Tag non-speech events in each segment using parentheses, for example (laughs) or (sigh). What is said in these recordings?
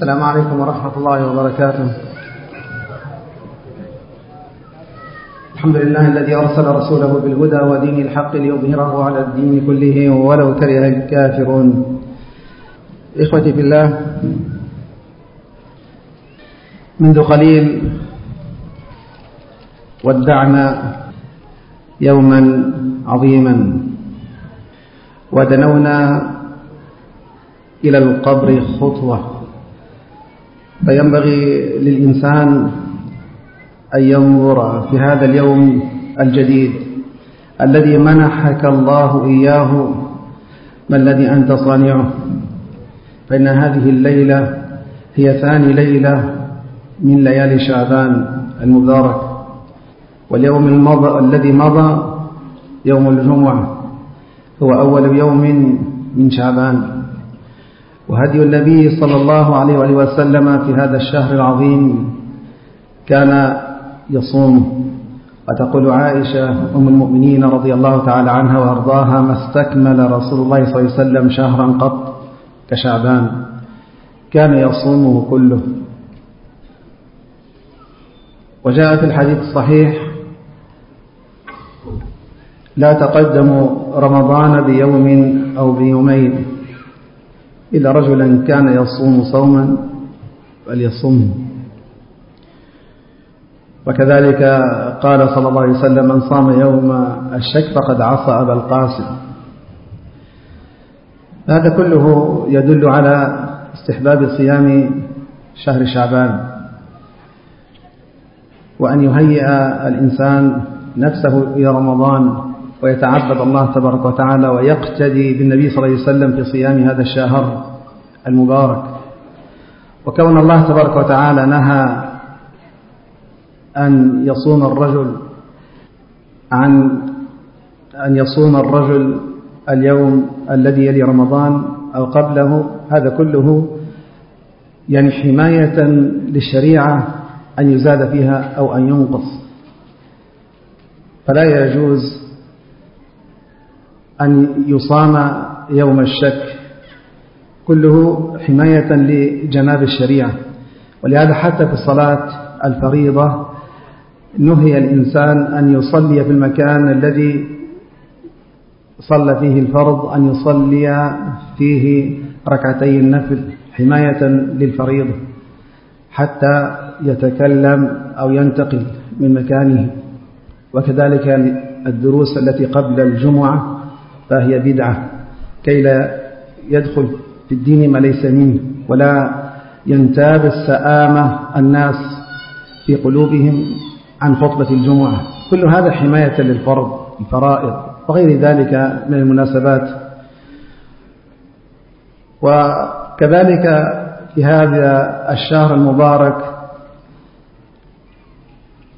السلام عليكم ورحمة الله وبركاته. الحمد لله الذي أرسل رسوله بالهدى ودين الحق ليظهره على الدين كله ولو كره الكافرون. إخوتي في الله منذ قليل ودعنا يوما عظيما ودنونا إلى القبر خطوة. فينبغي للإنسان أن ينظر في هذا اليوم الجديد الذي منحك الله إياه ما الذي أنت صانعه؟ فإن هذه الليلة هي ثاني ليلة من ليالي شعبان المبارك. واليوم المضى الذي مضى يوم الجمعة هو أول يوم من شعبان. وهدي النبي صلى الله عليه وآله وسلم في هذا الشهر العظيم كان يصوم. وتقول عائشة أم المؤمنين رضي الله تعالى عنها وأرضاها ما استكمل رسول الله صلى الله عليه وسلم شهرا قط كشعبان. كان يصومه كله. وجاء في الحديث الصحيح لا تقدموا رمضان بيوم أو بيومين. إلا رجلا كان يصوم صوما فليصمه وكذلك قال صلى الله عليه وسلم من صام يوم الشك فقد عصى أبا القاسم. هذا كله يدل على استحباب صيام شهر شعبان وأن يهيئ الإنسان نفسه إلى رمضان. ويتعبد الله تبارك وتعالى ويقتدي بالنبي صلى الله عليه وسلم في صيام هذا الشهر المبارك. وكون الله تبارك وتعالى نهى أن يصوم الرجل عن أن يصوم الرجل اليوم الذي يلي رمضان أو قبله هذا كله يعني حماية للشريعة أن يزاد فيها أو أن ينقص. فلا يجوز أن يصام يوم الشك. كله حماية لجناب الشريعة. ولهذا حتى في الصلاة الفريضة نهي الإنسان أن يصلي في المكان الذي صلى فيه الفرض أن يصلي فيه ركعتي النفل حماية للفريضة حتى يتكلم أو ينتقل من مكانه. وكذلك الدروس التي قبل الجمعة فهي بدعة. كي لا يدخل في الدين ما ليس منه ولا ينتاب السآمة الناس في قلوبهم عن خطبة الجمعة. كل هذا حماية للفرض الفرائض وغير ذلك من المناسبات. وكذلك في هذا الشهر المبارك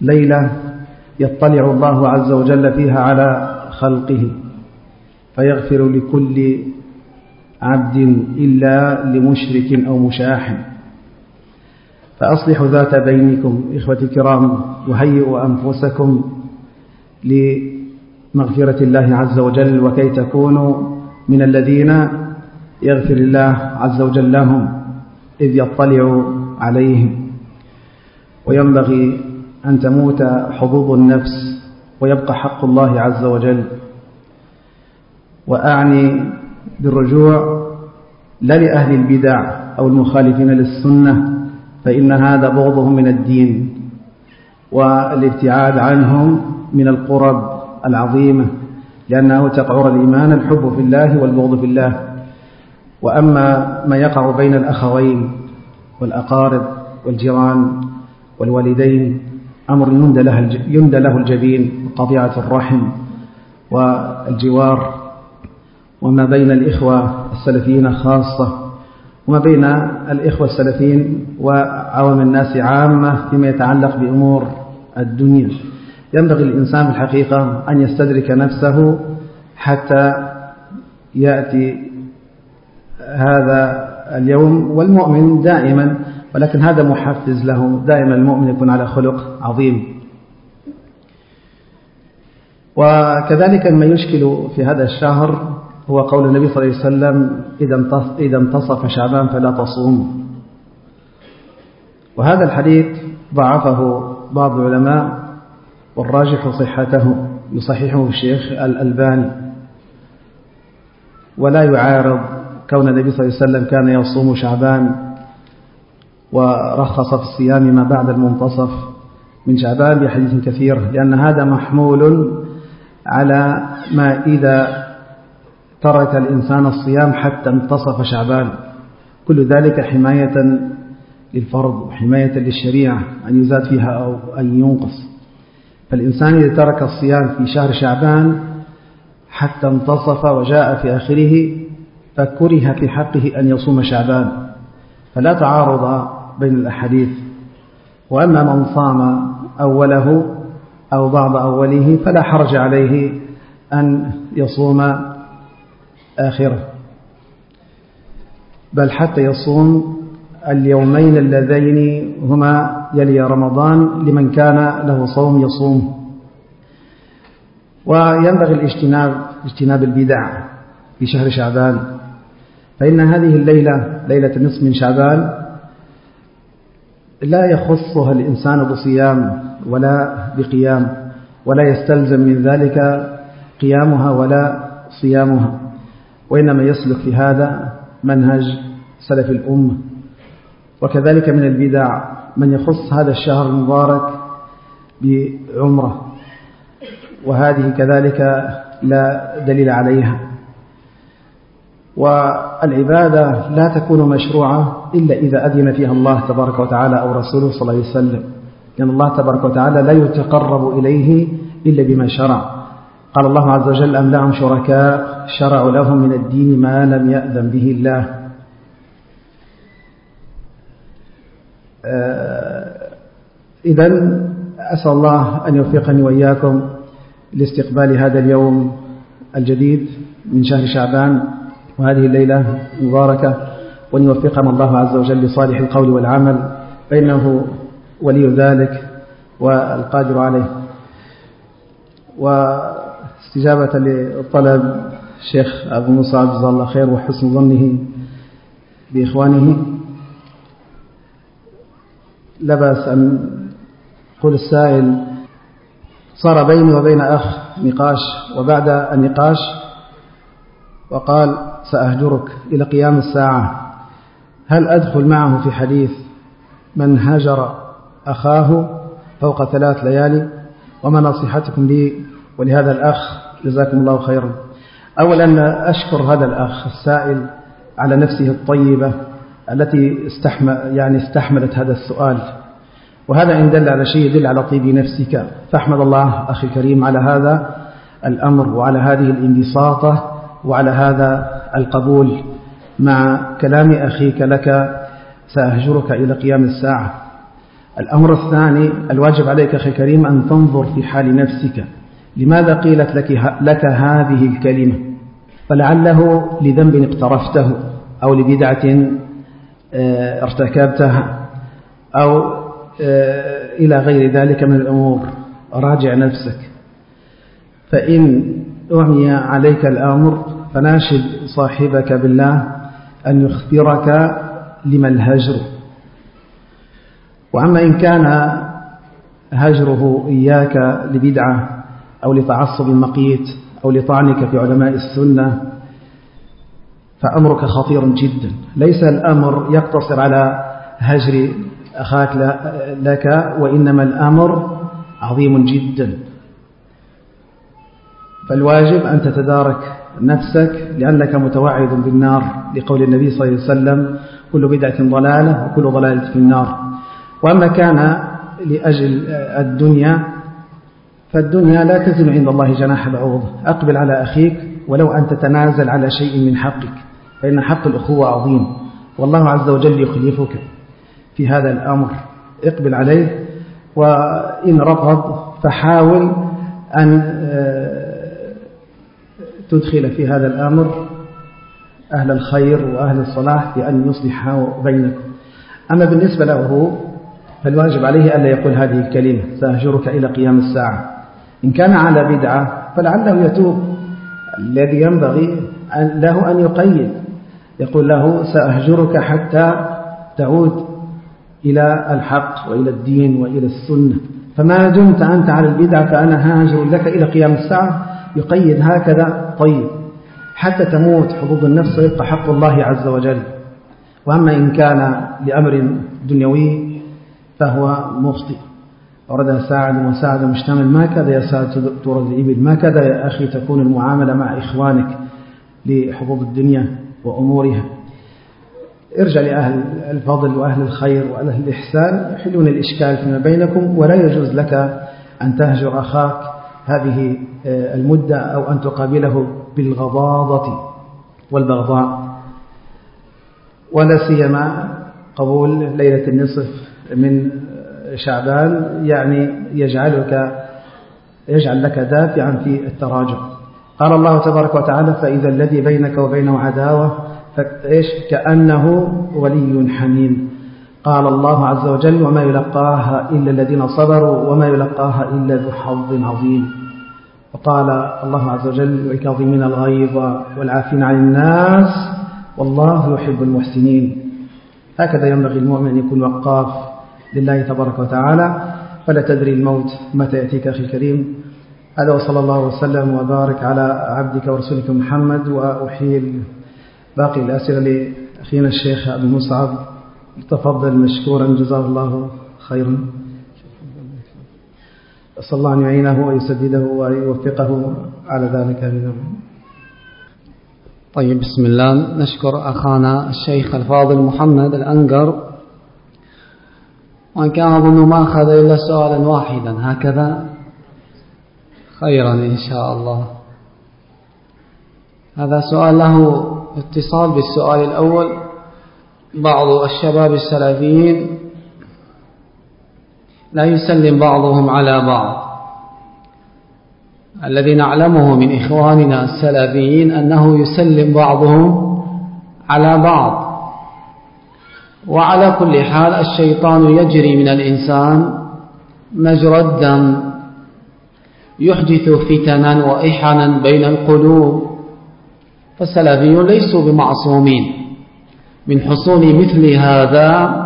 ليلة يطلع الله عز وجل فيها على خلقه. فيغفر لكل عبد إلا لمشرك أو مشاح. فأصلحوا ذات بينكم إخوتي الكرام وهيئوا أنفسكم لمغفرة الله عز وجل وكي تكونوا من الذين يغفر الله عز وجل لهم إذ يطلع عليهم. وينبغي أن تموت حظوظ النفس ويبقى حق الله عز وجل. وأعني بالرجوع لا لأهل البدع أو المخالفين للسنة فإن هذا بغضهم من الدين والابتعاد عنهم من القرب العظيمة لأنه تقعر الإيمان الحب في الله والبغض في الله. وأما ما يقع بين الأخوين والأقارب والجيران والوالدين أمر يندى له الجبين وقطيعة الرحم والجوار. وما بين الإخوة السلفيين خاصة وما بين الإخوة السلفيين وعوام الناس عامة فيما يتعلق بأمور الدنيا. ينبغي الإنسان بالحقيقة أن يستدرك نفسه حتى يأتي هذا اليوم والمؤمن دائما ولكن هذا محفز له. دائما المؤمن يكون على خلق عظيم. وكذلك ما يشكل في هذا الشهر هو قول النبي صلى الله عليه وسلم إذا انتصف شعبان فلا تصوم. وهذا الحديث ضعفه بعض العلماء والراجح صحته يصححه الشيخ الألباني. ولا يعارض كون النبي صلى الله عليه وسلم كان يصوم شعبان ورخص في الصيام ما بعد المنتصف من شعبان بحديث كثير لأن هذا محمول على ما إذا ترك الإنسان الصيام حتى انتصف شعبان. كل ذلك حماية للفرض وحماية للشريعة أن يزاد فيها أو أن ينقص. فالإنسان إذا ترك الصيام في شهر شعبان حتى انتصف وجاء في آخره فكره في حقه أن يصوم شعبان. فلا تعارض بين الأحاديث. وأما من صام أوله أو بعض أوله فلا حرج عليه أن يصوم آخرة. بل حتى يصوم اليومين اللذين هما يلي رمضان لمن كان له صوم يصوم. وينبغي الاجتناب اجتناب البدع في شهر شعبان. فإن هذه الليلة ليلة النصف من شعبان لا يخصها الإنسان بصيام ولا بقيام ولا يستلزم من ذلك قيامها ولا صيامها. وإنما يسلك في هذا منهج سلف الأمة. وكذلك من البدع من يخص هذا الشهر المبارك بعمرة وهذه كذلك لا دليل عليها. والعبادة لا تكون مشروعة إلا إذا أذن فيها الله تبارك وتعالى أو رسوله صلى الله عليه وسلم لأن الله تبارك وتعالى لا يتقرب إليه إلا بما شرع. قال الله عز وجل أم لهم شركاء شرعوا لهم من الدين ما لم يأذن به الله. آه، إذا أسأل الله أن يوفقني وإياكم لاستقبال هذا اليوم الجديد من شهر شعبان وهذه الليلة المباركة وأن يوفقنا الله عز وجل لصالح القول والعمل. فإنه ولي ذلك والقادر عليه. واستجابة لطلب الشيخ أبو مصعب جزاه الله خير وحسن ظنه بإخوانه. لا بأس أن يقول السائل صار بيني وبين أخ نقاش وبعد النقاش وقال سأهجرك إلى قيام الساعة. هل أدخل معه في حديث من هجر أخاه فوق ثلاث ليالي؟ وما نصيحتكم لي ولهذا الأخ جزاكم الله خيرا. أولا أشكر هذا الأخ السائل على نفسه الطيبة التي استحمل يعني استحملت هذا السؤال. وهذا إن دل على شيء يدل على طيب نفسك. فأحمد الله أخي الكريم على هذا الأمر وعلى هذه الانبساطة وعلى هذا القبول. مع كلام أخيك لك سأهجرك إلى قيام الساعة. الأمر الثاني الواجب عليك أخي الكريم أن تنظر في حال نفسك. لماذا قيلت لك, لك هذه الكلمة؟ فلعله لذنب اقترفته أو لبدعة آه، ارتكبتها أو آه، إلى غير ذلك من الأمور. راجع نفسك. فإن أعمي عليك الأمر فناشد صاحبك بالله أن يخبرك لما الهجر. وأما إن كان هجره إياك لبدعة أو لتعصب مقيت أو لطعنك في علماء السنة فأمرك خطير جدا. ليس الأمر يقتصر على هجر أخاك لك وإنما الأمر عظيم جدا. فالواجب أن تتدارك نفسك لأنك متوعد بالنار لقول النبي صلى الله عليه وسلم كل بدعة ضلالة وكل ضلالة في النار. وأما كان لأجل الدنيا فالدنيا لا تزن عند الله جناح بعوض أقبل على أخيك ولو أن تتنازل على شيء من حقك فإن حق الأخوة عظيم. والله عز وجل يخلفك في هذا الأمر. اقبل عليه وإن رفض فحاول أن آه، تدخل في هذا الأمر. أهل الخير وأهل الصلاح بأن يصلح بينكم. أما بالنسبة له فالواجب عليه ألا يقول هذه الكلمة. سأهجرك إلى قيام الساعة. إن كان على بدعة فلعله يتوب. الذي ينبغي له أن يقيد. يقول له سأهجرك حتى تعود إلى الحق وإلى الدين وإلى السنة. فما دمت أنت على البدعة فأنا هاجر لك إلى قيام الساعة. يقيد هكذا. طيب. حتى تموت حظوظ النفس ويبقى حق الله عز وجل. وأما إن كان لأمر دنيوي فهو مخطئ أوردها ساعد وساعد مشتمل ما كذا يا ساعد تورد الإبل. ما كذا يا أخي تكون المعاملة مع إخوانك لحظوظ الدنيا وأمورها. ارجع لأهل الفضل وأهل الخير وأهل الإحسان. يحلون الإشكال فيما بينكم ولا يجوز لك أن تهجر أخاك هذه آه، المدة أو أن تقابله بالغضاضة والبغضاء. ولا سيما قبول ليلة النصف من شعبان يعني يجعلك يجعل لك دافعا في التراجع قال الله تبارك وتعالى فإذا الذي بينك وبينه عداوة فإيش؟ كأنه ولي حميم. قال الله عز وجل وما يلقاها إلا الذين صبروا وما يلقاها إلا ذو حظ عظيم. وقال الله عز وجل والكاظمين الغيظ والعافين عن الناس والله يحب المحسنين. هكذا ينبغي المؤمن أن يكون وقاف لله تبارك وتعالى فلا تدري الموت متى يأتيك أخي الكريم. هذا وصلى الله وسلم وبارك على عبدك ورسولك محمد وأحيل باقي الأسئلة لأخينا الشيخ أبو مصعب. تفضل مشكورا جزاه الله خيرا. أسأل الله أن يعينه ويسدده ويوفقه على ذلك. من طيب بسم الله. نشكر أخانا الشيخ الفاضل محمد الأنقر. وإن كان أظن ما أخذ إلا سؤالا واحدا هكذا خيرا إن شاء الله. هذا سؤال له اتصال بالسؤال الأول. بعض الشباب السلفيين لا يسلم بعضهم على بعض. الذي نعلمه من إخواننا السلفيين أنه يسلم بعضهم على بعض. وعلى كل حال الشيطان يجري من الإنسان مجرى الدم يحدث فتنا وإحنا بين القلوب فالسلفيون ليسوا بمعصومين. من حصول مثل هذا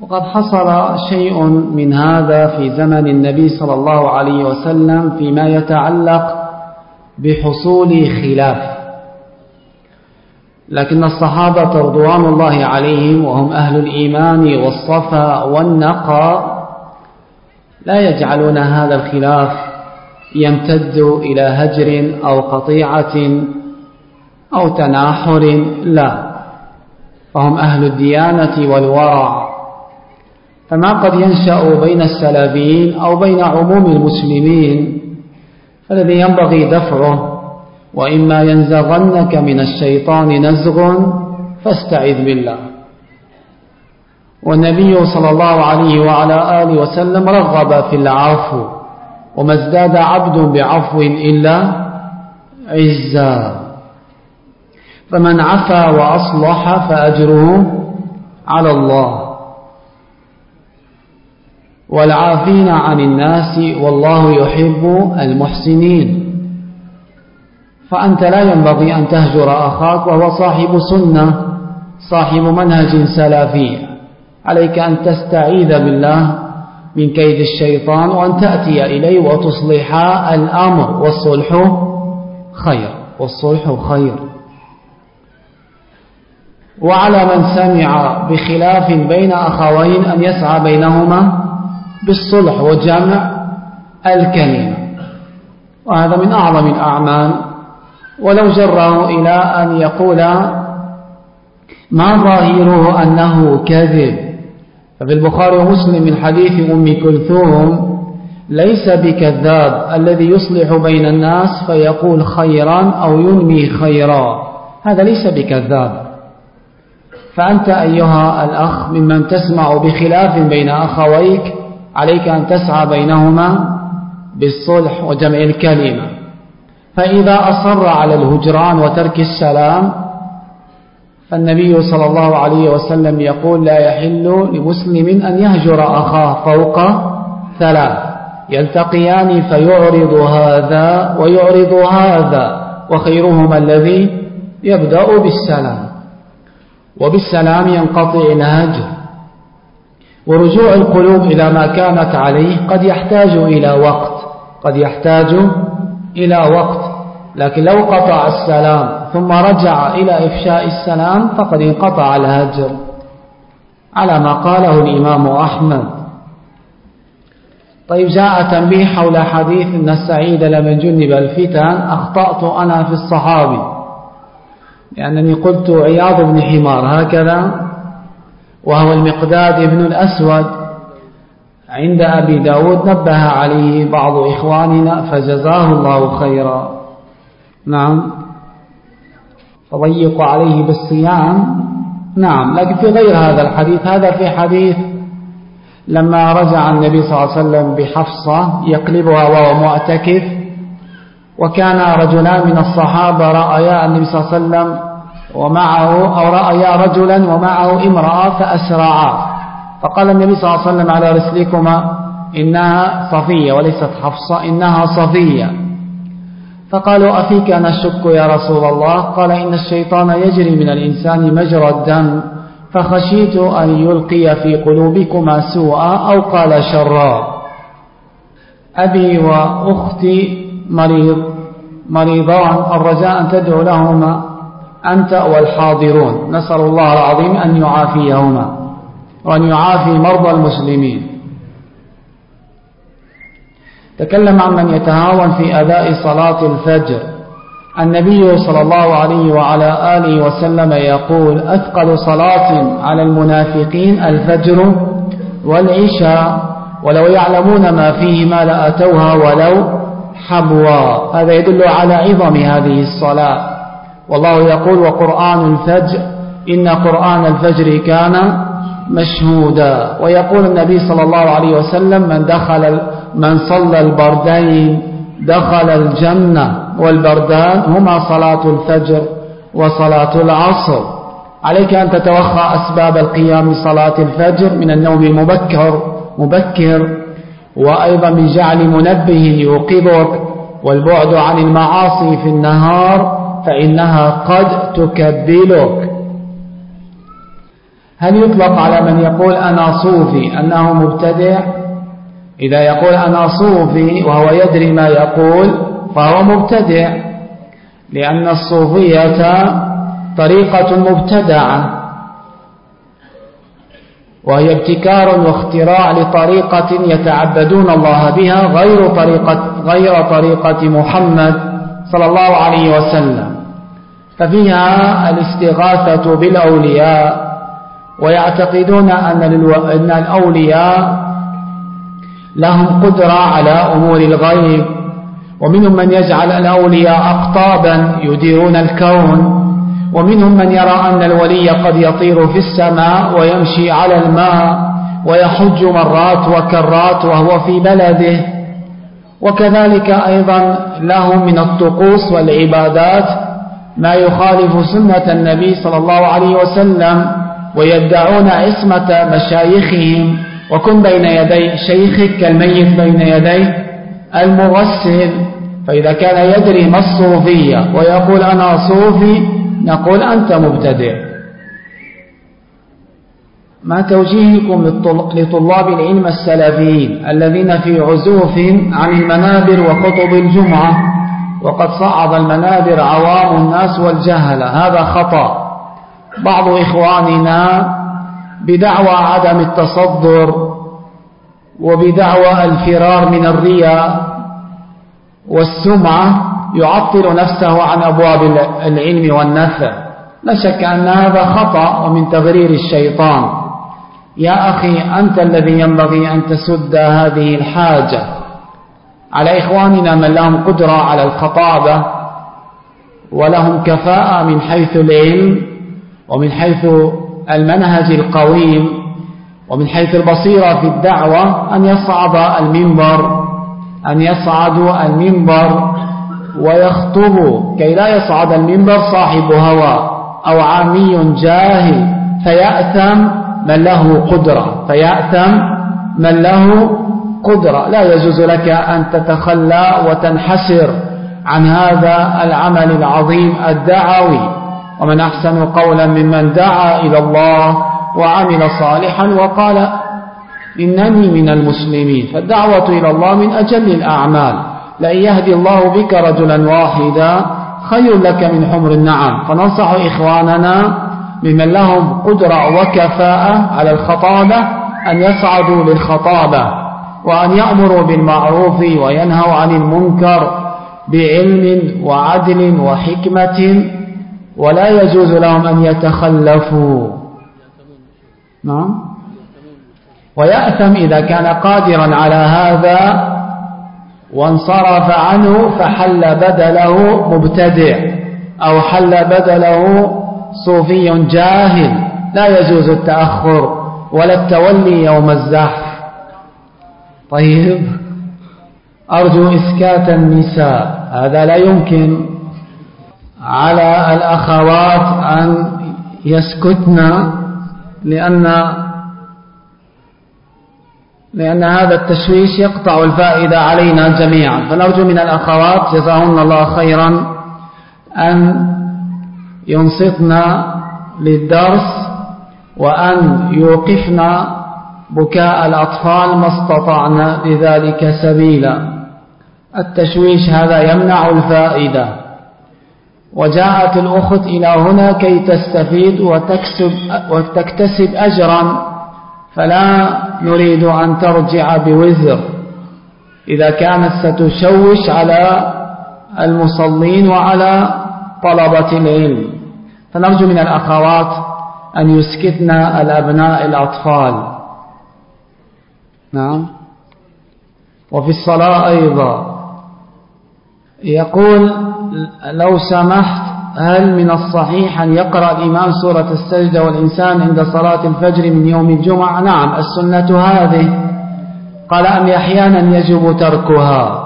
وقد حصل شيء من هذا في زمن النبي صلى الله عليه وسلم فيما يتعلق بحصول خلاف. لكن الصحابة رضوان الله عليهم وهم أهل الإيمان والصفا والنقى لا يجعلون هذا الخلاف يمتد إلى هجر أو قطيعة أو تناحر لا. فهم أهل الديانة والورع. فما قد ينشأ بين السلفيين أو بين عموم المسلمين فالذي ينبغي دفعه وإما ينزغنك من الشيطان نزغ فاستعذ بالله. والنبي صلى الله عليه وعلى آله وسلم رغب في العفو وما ازداد عبد بعفو إلا عزا. فمن عفا وأصلح فأجره على الله. والعافين عن الناس والله يحب المحسنين. فأنت لا ينبغي أن تهجر أخاك وهو صاحب سنة صاحب منهج سلفي. عليك أن تستعيذ بالله من كيد الشيطان وأن تأتي إليه وتصلح الأمر. والصلح خير والصلح خير. وعلى من سمع بخلاف بين أخوين أن يسعى بينهما بالصلح وجمع الكلمة. وهذا من أعظم الأعمال ولو جره إلى أن يقول ما ظاهره أنه كذب. ففي البخاري ومسلم من حديث أم كلثوم ليس بكذاب الذي يصلح بين الناس فيقول خيرا أو ينمي خيرا. هذا ليس بكذاب. فأنت أيها الأخ ممن تسمع بخلاف بين أخويك عليك أن تسعى بينهما بالصلح وجمع الكلمة. فإذا أصر على الهجران وترك السلام فالنبي صلى الله عليه وسلم يقول لا يحل لمسلم أن يهجر أخاه فوق ثلاث. يلتقيان فيعرض هذا ويعرض هذا وخيرهما الذي يبدأ بالسلام. وبالسلام ينقطع الهجر ورجوع القلوب إلى ما كانت عليه قد يحتاج إلى وقت قد يحتاج إلى وقت. لكن لو قطع السلام ثم رجع إلى إفشاء السلام فقد انقطع الهجر. على ما قاله الإمام أحمد. طيب جاء تنبيه حول حديث أن السعيد لمن جنب الفتن أخطأت أنا في الصحابي. لأنني قلت عياض بن حمار هكذا وهو المقداد بن الأسود. عند أبي داود نبه عليه بعض إخواننا فجزاه الله خيرا. نعم. فضيق عليه بالصيام. نعم. لكن في غير هذا الحديث هذا في حديث لما رجع النبي صلى الله عليه وسلم بحفصة يقلبها وهو معتكف وكان رجلان من الصحابة رأيا النبي صلى الله عليه وسلم ومعه أو رأيا رجلا ومعه امرأة فأسرعا. فقال النبي صلى الله عليه وسلم على رسلكما إنها صفية وليست حفصة إنها صفية. فقالوا أفيك نشك يا رسول الله؟ قال إن الشيطان يجري من الإنسان مجرى الدم فخشيت أن يلقي في قلوبكما سوءا أو قال شرا. أبي وأختي مريض مريضان الرجاء أن تدعو لهما أنت والحاضرون. نسأل الله العظيم أن يعافيهما وأن يعافي مرضى المسلمين. تكلم عن من يتهاون في أداء صلاة الفجر. النبي صلى الله عليه وعلى آله وسلم يقول أثقل صلاة على المنافقين الفجر والعشاء ولو يعلمون ما فيهما لأتوها ولو حبوا. هذا يدل على عظم هذه الصلاة. والله يقول وقرآن الفجر إن قرآن الفجر كان مشهودا. ويقول النبي صلى الله عليه وسلم من دخل من صلى البردين دخل الجنة والبردان هما صلاة الفجر وصلاة العصر. عليك أن تتوخى أسباب القيام صلاة الفجر من النوم المبكر مبكر وأيضا من جعل منبه يوقظك والبعد عن المعاصي في النهار فإنها قد تكبلك. هل يطلق على من يقول أنا صوفي أنه مبتدع؟ إذا يقول أنا صوفي وهو يدري ما يقول فهو مبتدع لأن الصوفية طريقة مبتدعة وهي ابتكار واختراع لطريقة يتعبدون الله بها غير طريقة, غير طريقة محمد صلى الله عليه وسلم. ففيها الاستغاثة بالأولياء ويعتقدون أن الأولياء لهم قدرة على أمور الغيب. ومنهم من يجعل الأولياء أقطابا يديرون الكون. ومنهم من يرى أن الولي قد يطير في السماء ويمشي على الماء ويحج مرات وكرات وهو في بلده. وكذلك أيضا له من الطقوس والعبادات ما يخالف سنة النبي صلى الله عليه وسلم ويدعون عصمة مشايخهم. وكن بين يدي شيخك كالميت بين يدي المغسل. فإذا كان يدري ما الصوفية ويقول أنا صوفي نقول أنت مبتدع. ما توجيهكم لطلاب العلم السلفيين الذين في عزوف عن المنابر وخطب الجمعة وقد صعد المنابر عوام الناس والجهل. هذا خطأ. بعض إخواننا بدعوى عدم التصدر وبدعوى الفرار من الرياء والسمعة يعطل نفسه عن أبواب العلم والنفع. لا شك أن هذا خطأ ومن تغرير الشيطان. يا أخي أنت الذي ينبغي أن تسد هذه الحاجة. على إخواننا من لهم قدرة على الخطابة ولهم كفاءة من حيث العلم ومن حيث المنهج القويم ومن حيث البصيرة في الدعوة أن يصعد المنبر أن يصعدوا المنبر ويخطبوا كي لا يصعد المنبر صاحب هوى أو عامي جاهل فيأثم من له قدرة فيأثم من له قدرة. لا يجوز لك أن تتخلى وتنحسر عن هذا العمل العظيم الدعوي. ومن أحسن قولا ممن دعا إلى الله وعمل صالحا وقال إنني من المسلمين فالدعوة إلى الله من أجل الأعمال. لأن يهدي الله بك رجلا واحدا خير لك من حمر النعم. فننصح إخواننا ممن لهم قدرة وكفاءة على الخطابة أن يصعدوا للخطابة وأن يأمروا بالمعروف وينهوا عن المنكر بعلم وعدل وحكمة ولا يجوز لهم أن يتخلفوا. نعم. ويأثم إذا كان قادرا على هذا وانصرف عنه فحل بدله مبتدع أو حل بدله صوفي جاهل. لا يجوز التأخر ولا التولي يوم الزحف. طيب. أرجو إسكات النساء. هذا لا يمكن. على الأخوات أن يسكتن لأن لأن هذا التشويش يقطع الفائدة علينا جميعا. فنرجو من الأخوات جزاهن الله خيرا أن ينصتن للدرس وأن يوقفن بكاء الأطفال ما استطعنا لذلك سبيلا. التشويش هذا يمنع الفائدة. وجاءت الأخت إلى هنا كي تستفيد وتكسب وتكتسب أجرا فلا نريد أن ترجع بوزر. إذا كانت ستشوش على المصلين وعلى طلبة العلم. فنرجو من الأخوات أن يسكتن الأبناء الأطفال. نعم. وفي الصلاة أيضا. يقول لو سمحت هل من الصحيح أن يقرأ الإمام سورة السجدة والإنسان عند صلاة الفجر من يوم الجمعة؟ نعم السنة هذه. قال أم أحيانا يجب تركها؟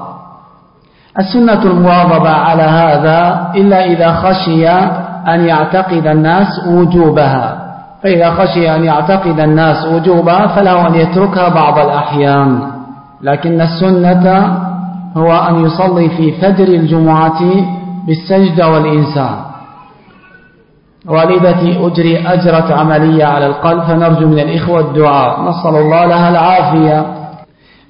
السنة المواظبة على هذا إلا إذا خشي أن يعتقد الناس وجوبها. فإذا خشي أن يعتقد الناس وجوبها فله أن يتركها بعض الأحيان. لكن السنة هو أن يصلي في فجر الجمعة بالسجدة والإنسان. والدتي أجري أجرت عملية على القلب فنرجو من الإخوة الدعاء. نسأل الله لها العافية.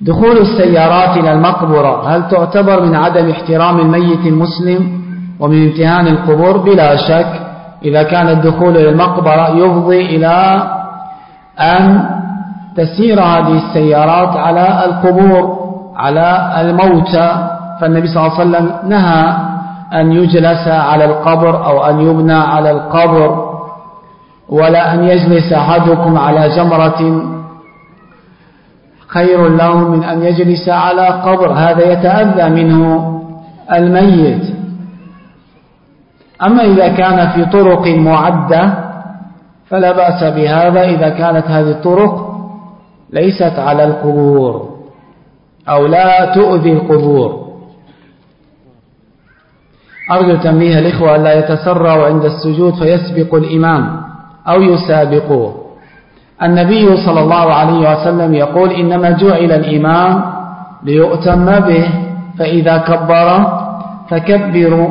دخول السيارات إلى المقبرة هل تعتبر من عدم احترام الميت المسلم ومن امتهان القبور؟ بلا شك إذا كان الدخول إلى المقبرة يفضي إلى أن تسير هذه السيارات على القبور. على الموتى فالنبي صلى الله عليه وسلم نهى أن يجلس على القبر أو أن يبنى على القبر ولا أن يجلس أحدكم على جمرة. خير له من أن يجلس على قبر هذا يتأذى منه الميت. أما إذا كان في طرق معدة فلا بأس بهذا إذا كانت هذه الطرق ليست على القبور. أو لا تؤذي القبور. أرجو تنبيه الإخوة لا يتسرعوا عند السجود فيسبق الإمام أو يسابقوه النبي صلى الله عليه وسلم يقول إنما جعل الإمام ليؤتم به فإذا كبر فكبروا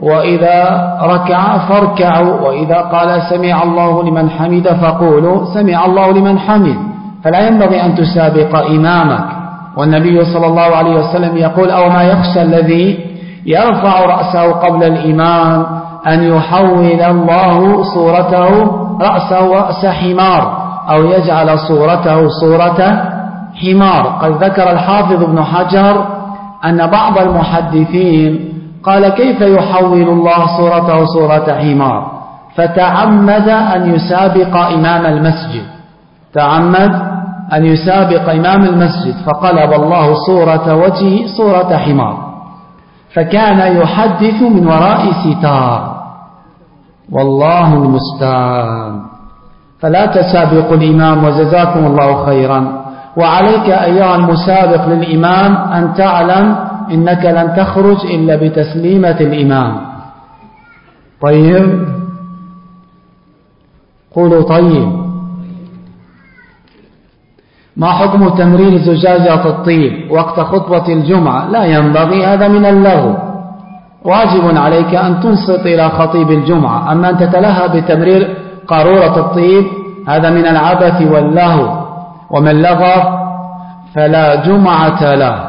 وإذا ركع فاركعوا وإذا قال سمع الله لمن حمد فقولوا سمع الله لمن حمد فلا ينبغي أن تسابق إمامك. والنبي صلى الله عليه وسلم يقول أو ما يخشى الذي يرفع رأسه قبل الإمام أن يحول الله صورته رأسه رأس حمار أو يجعل صورته صورة حمار. قد ذكر الحافظ ابن حجر أن بعض المحدثين قال كيف يحول الله صورته صورة حمار؟ فتعمد أن يسابق إمام المسجد. تعمد أن يسابق إمام المسجد فقلب الله صورة وجهه صورة حمار. فكان يحدث من وراء ستار. والله المستعان. فلا تسابقوا الإمام وجزاكم الله خيرا. وعليك أيها المسابق للإمام أن تعلم إنك لن تخرج إلا بتسليمة الإمام. طيب. قولوا طيب. ما حكم تمرير زجاجة الطيب وقت خطبة الجمعة؟ لا ينبغي هذا من اللغو. واجب عليك أن تنصت إلى خطيب الجمعة. أما أن تتلهى بتمرير قارورة الطيب هذا من العبث واللهو. ومن لغى فلا جمعة له.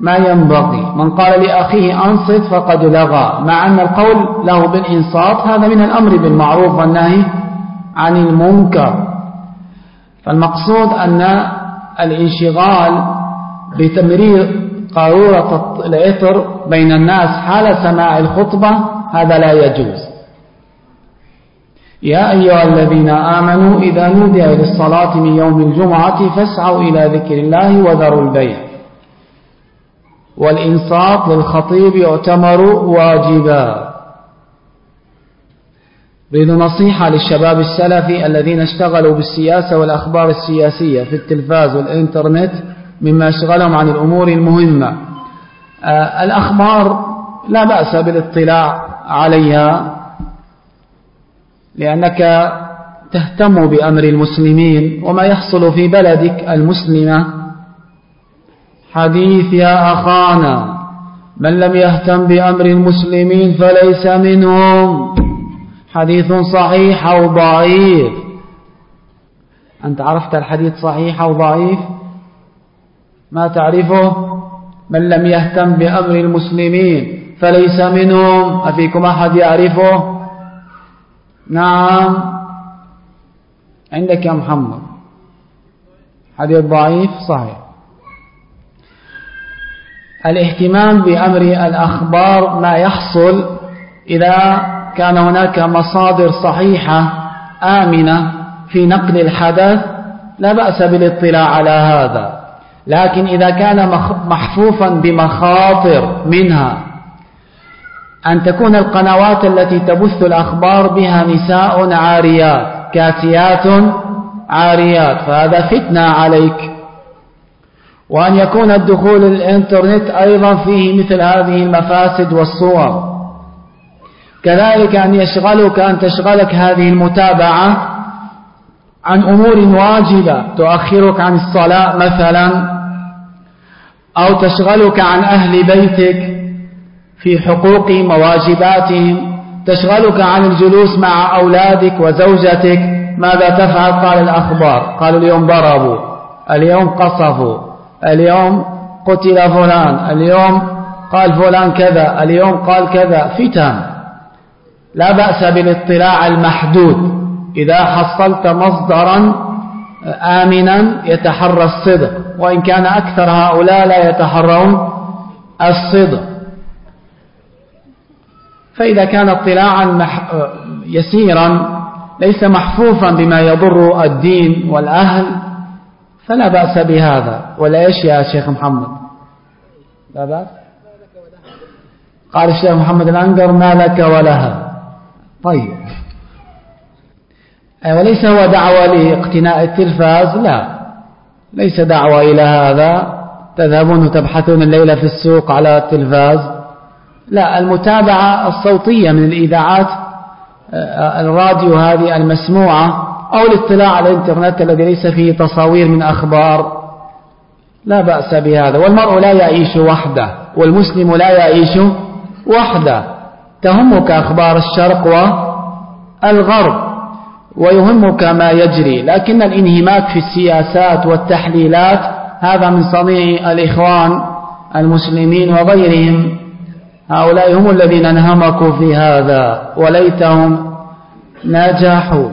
ما ينبغي. من قال لأخيه أنصت فقد لغى. مع أن القول له بالإنصات هذا من الأمر بالمعروف والنهي عن المنكر. فالمقصود أن الانشغال بتمرير قارورة العطر بين الناس حال سماع الخطبة هذا لا يجوز. يا أيها الذين آمنوا إذا نودي للصلاة من يوم الجمعة فاسعوا إلى ذكر الله وذروا البيع. والإنصات للخطيب يعتمر واجبا. أريد نصيحة للشباب السلفي الذين اشتغلوا بالسياسة والأخبار السياسية في التلفاز والإنترنت مما يشغلهم عن الأمور المهمة. آه، الأخبار لا بأس بالاطلاع عليها لأنك تهتم بأمر المسلمين وما يحصل في بلدك المسلمة. حديث يا أخانا من لم يهتم بأمر المسلمين فليس منهم. حديث صحيح أو ضعيف. أنت عرفت الحديث صحيح أو ضعيف؟ ما تعرفه؟ من لم يهتم بأمر المسلمين فليس منهم. أفيكم أحد يعرفه؟ نعم. عندك يا محمد. حديث ضعيف؟ صحيح. الاهتمام بأمر الأخبار ما يحصل إذا كان هناك مصادر صحيحة آمنة في نقل الحدث لا بأس بالاطلاع على هذا. لكن إذا كان محفوفا بمخاطر منها أن تكون القنوات التي تبث الأخبار بها نساء عاريات كاسيات عاريات فهذا فتنة عليك. وأن يكون الدخول الإنترنت أيضا فيه مثل هذه المفاسد والصور. كذلك أن يشغلك أن تشغلك هذه المتابعة عن أمور واجبة تؤخرك عن الصلاة مثلا أو تشغلك عن أهل بيتك في حقوق مواجباتهم تشغلك عن الجلوس مع أولادك وزوجتك. ماذا تفعل؟ قال الأخبار. قالوا اليوم ضربوا اليوم قصفوا اليوم قتل فلان اليوم قال فلان كذا اليوم قال كذا. فتن. لا بأس بالاطلاع المحدود. إذا حصلت مصدرا آمنا يتحرى الصدق. وإن كان أكثر هؤلاء لا يتحرون الصدق. فإذا كان اطلاعا مح... يسيرا ليس محفوفا بما يضر الدين والأهل فلا بأس بهذا. ولا إيش يا شيخ محمد؟ لا بأس؟ قال الشيخ محمد الأنقر ما لك ولها. طيب. وليس هو دعوة لاقتناء التلفاز؟ لا. ليس دعوة إلى هذا. تذهبون تبحثون الليلة في السوق على التلفاز؟ لا المتابعة الصوتية من الإذاعات آه، الراديو هذه المسموعة أو الاطلاع على الإنترنت الذي ليس فيه تصاوير من أخبار. لا بأس بهذا. والمرء لا يعيش وحده والمسلم لا يعيش وحده. تهمك أخبار الشرق والغرب ويهمك ما يجري لكن الانهماك في السياسات والتحليلات هذا من صنيع الإخوان المسلمين وغيرهم. هؤلاء هم الذين انهمكوا في هذا وليتهم نجحوا.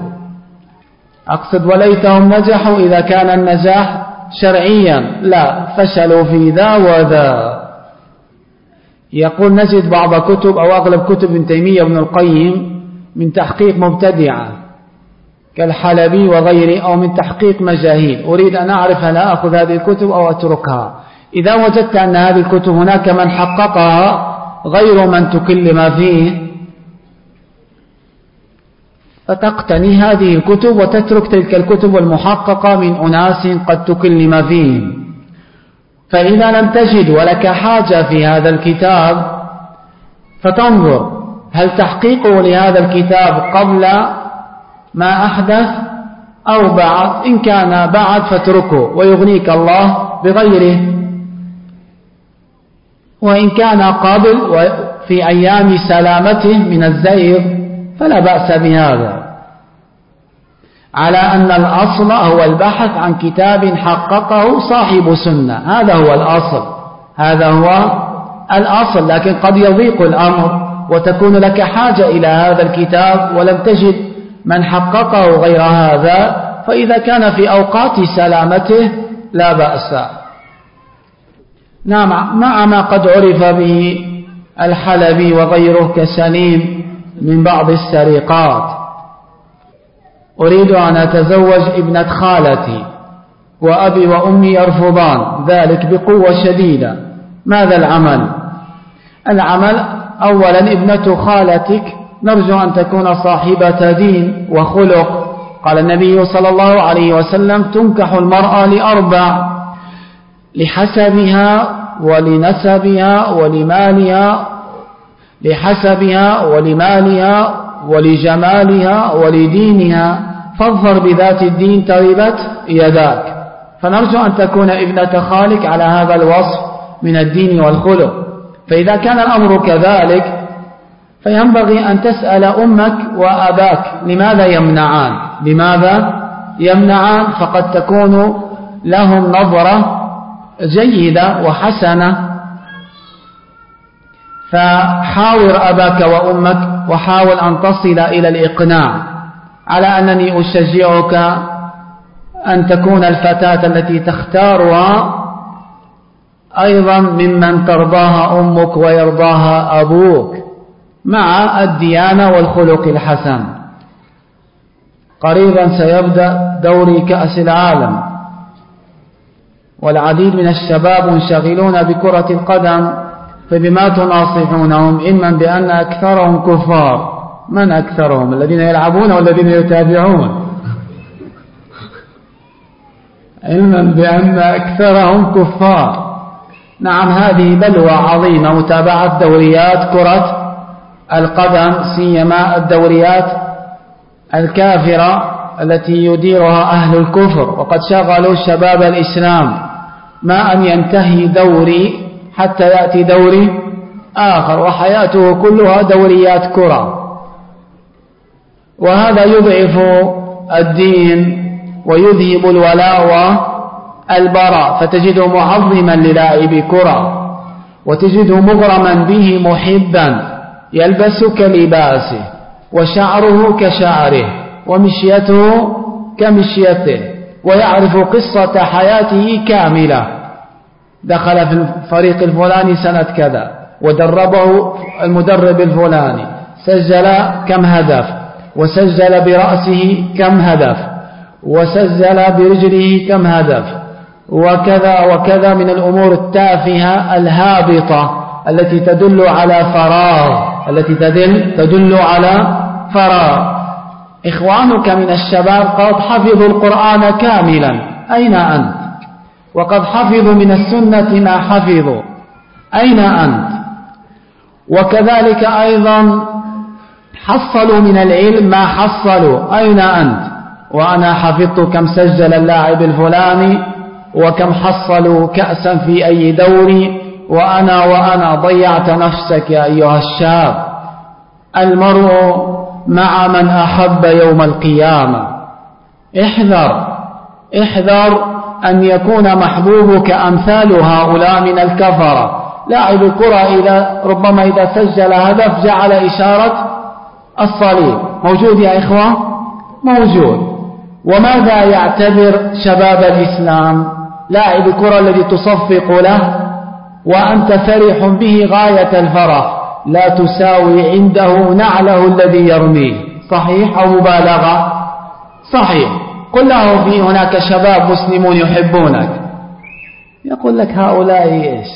أقصد وليتهم نجحوا إذا كان النجاح شرعيا لا فشلوا في ذا وذا. يقول نجد بعض كتب أو أغلب كتب ابن تيمية وابن القيم من تحقيق مبتدعة كالحلبي وغيره أو من تحقيق مجاهيل. أريد أن أعرف هل أخذ هذه الكتب أو أتركها. إذا وجدت أن هذه الكتب هناك من حققها غير من تكلم فيه فتقتني هذه الكتب وتترك تلك الكتب المحققة من أناس قد تكلم فيهم. فإذا لم تجد ولك حاجة في هذا الكتاب فتنظر هل تحقيقه لهذا الكتاب قبل ما أحدث أو بعد. إن كان بعد فاتركه ويغنيك الله بغيره. وإن كان قبل في أيام سلامته من الزيغ فلا بأس بهذا. على أن الأصل هو البحث عن كتاب حققه صاحب سنة. هذا هو الأصل. هذا هو الأصل. لكن قد يضيق الأمر وتكون لك حاجة إلى هذا الكتاب ولم تجد من حققه غير هذا. فإذا كان في أوقات سلامته لا بأس. نعم مع ما قد عرف به الحلبي وغيره كسليم من بعض السرقات. أريد أن أتزوج ابنة خالتي وأبي وأمي يرفضان ذلك بقوة شديدة. ماذا العمل؟ العمل أولا ابنة خالتك نرجو أن تكون صاحبة دين وخلق. قال النبي صلى الله عليه وسلم تنكح المرأة لأربع لحسبها ولنسبها ولمالها لحسبها ولمالها ولجمالها ولدينها. فاظفر بذات الدين تربت يداك فنرجو أن تكون ابنة خالك على هذا الوصف من الدين والخلق. فإذا كان الأمر كذلك فينبغي أن تسأل أمك وأباك لماذا يمنعان. لماذا يمنعان؟ فقد تكون لهم نظرة جيدة وحسنة. فحاور أباك وأمك وحاول أن تصل إلى الإقناع. على أنني أشجعك أن تكون الفتاة التي تختارها أيضا ممن ترضاها أمك ويرضاها أبوك مع الديانة والخلق الحسن. قريبا سيبدأ دوري كأس العالم. والعديد من الشباب منشغلون بكرة القدم فبما تناصحونهم إما بأن أكثرهم كفار. من أكثرهم؟ الذين يلعبون والذين يتابعون. علما بأن أكثرهم كفار. نعم هذه بلوى عظيمة متابعة دوريات كرة القدم سيما الدوريات الكافرة التي يديرها أهل الكفر. وقد شغلوا شباب الإسلام. ما أن ينتهي دوري حتى يأتي دوري آخر وحياته كلها دوريات كرة. وهذا يضعف الدين ويذهب الولاء والبراء فتجده معظما للاعب كرة وتجده مغرما به محبا يلبس كلباسه وشعره كشعره ومشيته كمشيته ويعرف قصة حياته كاملة. دخل في الفريق الفلاني سنة كذا ودربه المدرب الفلاني سجل كم هدف؟ وسجل برأسه كم هدف وسجل برجله كم هدف وكذا وكذا من الأمور التافهة الهابطة التي تدل على فراغ التي تدل تدل على فراغ. إخوانك من الشباب قد حفظوا القرآن كاملا. أين أنت؟ وقد حفظوا من السنة ما حفظوا. أين أنت؟ وكذلك أيضا حصلوا من العلم ما حصلوا. أين أنت؟ وأنا حفظت كم سجل اللاعب الفلاني وكم حصلوا كأسا في أي دوري وأنا وأنا ضيعت نفسك يا أيها الشاب. المرء مع من أحب يوم القيامة. احذر احذر أن يكون محبوبك أمثال هؤلاء من الكفرة. لاعب الكرة إذا ربما إذا سجل هدف جعل إشارة الصليب. موجود يا إخوة؟ موجود. وماذا يعتبر شباب الإسلام؟ لاعب الكرة الذي تصفق له وأنت فرح به غاية الفرح. لا تساوي عنده نعله الذي يرميه. صحيح أو مبالغة؟ صحيح. قل له في هناك شباب مسلمون يحبونك. يقول لك هؤلاء إيش؟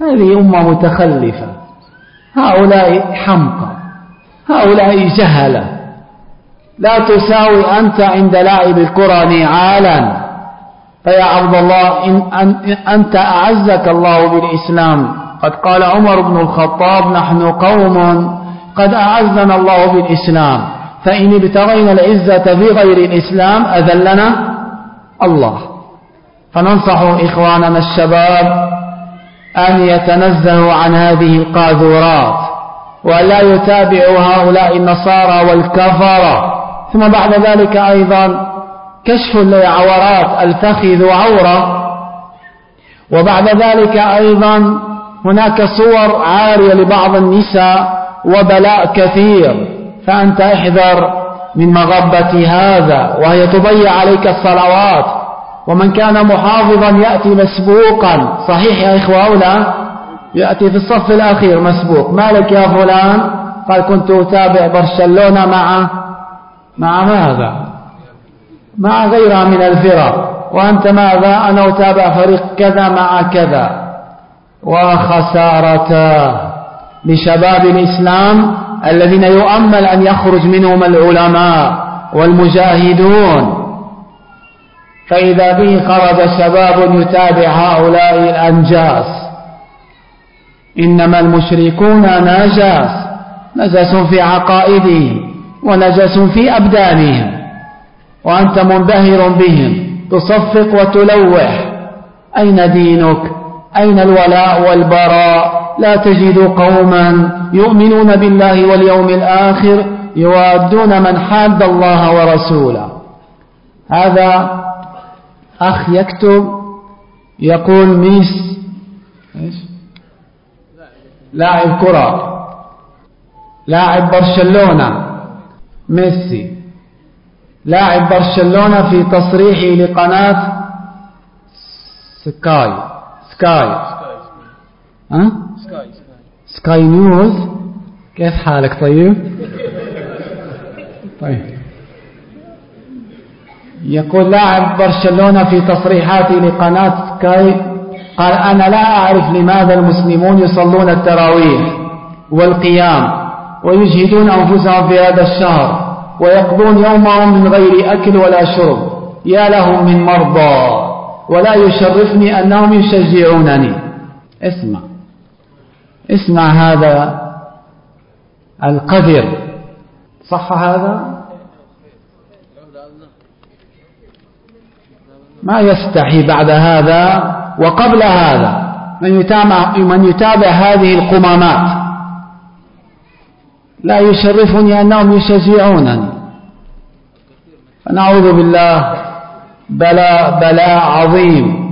هذه أمة متخلفة. هؤلاء حمقى. هؤلاء جهلة. لا تساوي أنت عند لاعب الكرة نعالا. فيا عبد الله إن أنت أعزك الله بالإسلام. قد قال عمر بن الخطاب نحن قوم قد أعزنا الله بالإسلام. فإن ابتغينا العزة في غير الإسلام أذلنا الله. فننصح إخواننا الشباب أن يتنزهوا عن هذه القاذورات. ولا يتابعوا هؤلاء النصارى والكفرة. ثم بعد ذلك أيضا كشف لعورات الفخذ عورة وبعد ذلك أيضا هناك صور عارية لبعض النساء وبلاء كثير. فأنت احذر من مغبة هذا وهي تضيع عليك الصلوات. ومن كان محافظا يأتي مسبوقا. صحيح يا إخوة أولى يأتي في الصف الأخير مسبوق. مالك يا فلان؟ قال كنت أتابع برشلونة مع مع ماذا؟ مع غيرها من الفرق. وأنت ماذا؟ أنا أتابع فريق كذا مع كذا. وخسارة لشباب الإسلام الذين يؤمل أن يخرج منهم العلماء والمجاهدون. فإذا به خرج شباب يتابع هؤلاء الأنجاس. إنما المشركون نجاس نجس في عقائدهم ونجس في أبدانهم وأنت منبهر بهم تصفق وتلوح. أين دينك؟ أين الولاء والبراء؟ لا تجد قوما يؤمنون بالله واليوم الآخر يوادون من حاد الله ورسوله. هذا أخ يكتب يقول ميس إيش؟ لاعب كرة لاعب برشلونة ميسي لاعب برشلونة في تصريحه لقناة سكاي سكاي. ها؟ سكاي سكاي نيوز؟ كيف حالك طيب؟ (laughs) طيب. يقول لاعب برشلونة في تصريحاته لقناة سكاي قال أنا لا أعرف لماذا المسلمون يصلون التراويح والقيام ويجهدون أنفسهم في هذا الشهر ويقضون يومهم من غير أكل ولا شرب. يا لهم من مرضى ولا يشرفني أنهم يشجعونني. اسمع. اسمع هذا القدر. صح هذا؟ ما يستحي بعد هذا وقبل هذا من يتابع, من يتابع هذه القمامات لا يشرفني أنهم يشجعونني فنعوذ بالله بلاء بلاء عظيم.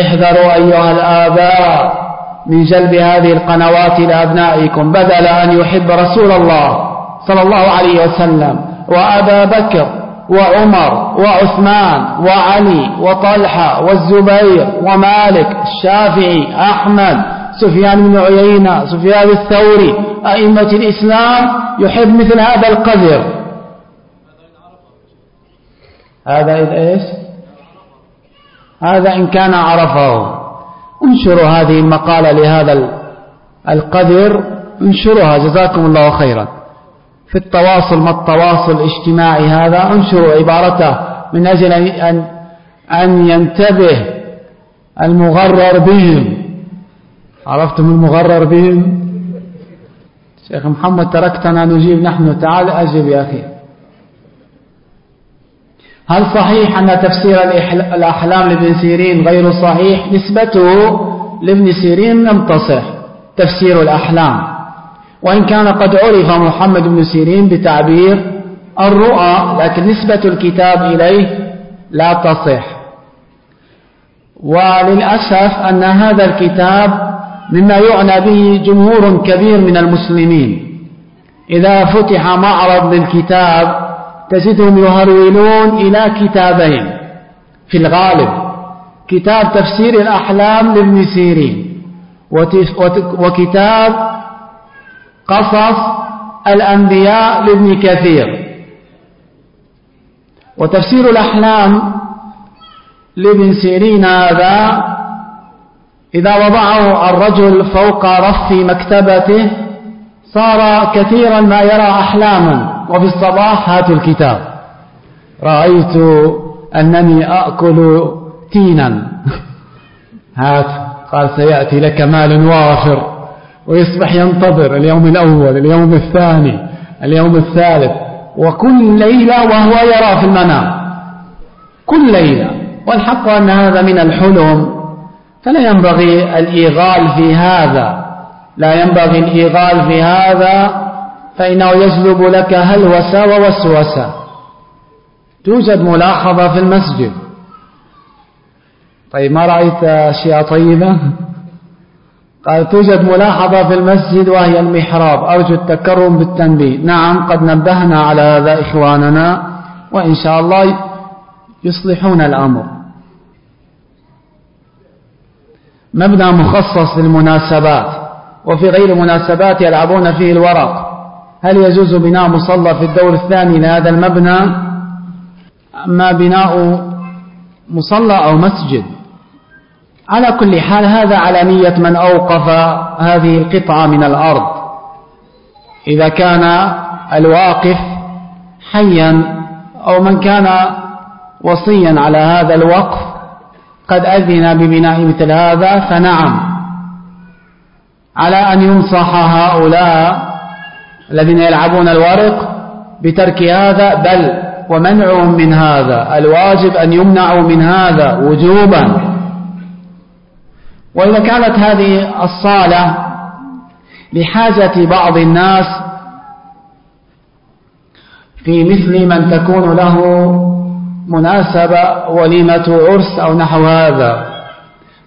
احذروا أيها الآباء من جلب هذه القنوات لأبنائكم بدل أن يحب رسول الله صلى الله عليه وسلم وأبا بكر وعمر وعثمان وعلي وطلحة والزبير ومالك الشافعي أحمد سفيان بن عيينة سفيان الثوري أئمة الإسلام يحب مثل هذا القدر. هذا إذ إيش؟ هذا إن كان عرفه. انشروا هذه المقالة لهذا القدر. انشروها. جزاكم الله خيرا. في التواصل ما التواصل الاجتماعي هذا؟ انشروا عبارته من أجل أن, أن ينتبه المغرر بهم. عرفتم المغرر بهم؟ شيخ محمد تركتنا نجيب نحن. تعال أجب يا أخي. هل صحيح أن تفسير الأحلام لابن سيرين غير صحيح؟ نسبته لابن سيرين لم تصح. تفسير الأحلام. وإن كان قد عرف محمد بن سيرين بتعبير الرؤى لكن نسبة الكتاب إليه لا تصح. وللأسف أن هذا الكتاب مما يعنى به جمهور كبير من المسلمين. إذا فتح معرض للكتاب تجدهم يهرولون إلى كتابين. في الغالب كتاب تفسير الأحلام لابن سيرين وكتاب قصص الأنبياء لابن كثير. وتفسير الأحلام لابن سيرين هذا إذا وضعه الرجل فوق رف مكتبته صار كثيرا ما يرى أحلاما. وفي الصباح هاتوا الكتاب. رأيت أنني أأكل تينا. (laughs) هات قال سيأتي لك مال وافر. ويصبح ينتظر اليوم الأول اليوم الثاني اليوم الثالث. وكل ليلة وهو يرى في المنام. كل ليلة. والحق أن هذا من الحلم. فلا ينبغي الإيغال في هذا. لا ينبغي الإيغال في هذا. فإنه يجلب لك هلوسة ووسوسة. توجد ملاحظة في المسجد. طيب ما رأيت أشياء طيبة؟ قال توجد ملاحظة في المسجد وهي المحراب. أرجو التكرم بالتنبيه. نعم قد نبهنا على هذا إخواننا وإن شاء الله يصلحون الأمر. مبنى مخصص للمناسبات وفي غير مناسبات يلعبون فيه الورق. هل يجوز بناء مصلى في الدور الثاني لهذا المبنى؟ أما بناء مصلى أو مسجد؟ على كل حال هذا على نية من أوقف هذه القطعة من الأرض. إذا كان الواقف حيا أو من كان وصيا على هذا الوقف قد أذن ببناء مثل هذا فنعم. على أن ينصح هؤلاء الذين يلعبون الورق بترك هذا بل ومنعهم من هذا. الواجب أن يمنعوا من هذا وجوبا. وإذا كانت هذه الصالة لحاجة بعض الناس في مثل من تكون له مناسبة وليمة عرس أو نحو هذا.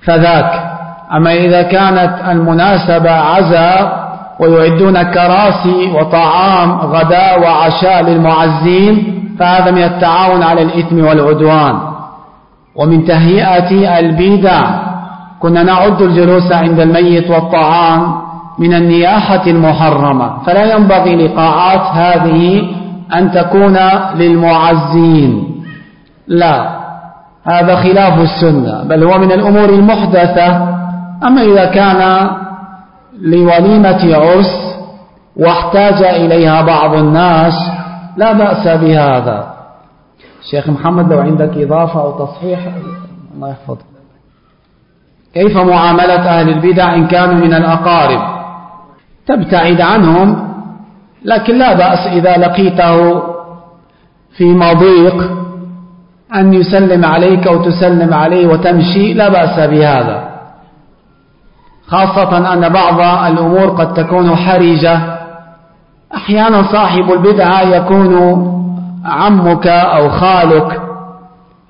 فذاك. أما إذا كانت المناسبة عزاء ويعدون كراسي وطعام غداء وعشاء للمعزين فهذا من التعاون على الإثم والعدوان. ومن تهيئة البدع كنا نعد الجلوس عند الميت والطعام من النياحة المحرمة. فلا ينبغي لقاعات هذه أن تكون للمعزين. لا هذا خلاف السنة بل هو من الأمور المحدثة. أما إذا كان لوليمة عرس واحتاج إليها بعض الناس لا بأس بهذا. شيخ محمد لو عندك إضافة أو تصحيح الله يحفظك. كيف معاملة أهل البدع إن كانوا من الأقارب؟ تبتعد عنهم لكن لا بأس إذا لقيته في مضيق أن يسلم عليك أو تسلم عليه وتمشي لا بأس بهذا. خاصة أن بعض الأمور قد تكون حرجة. أحيانا صاحب البدعة يكون عمك أو خالك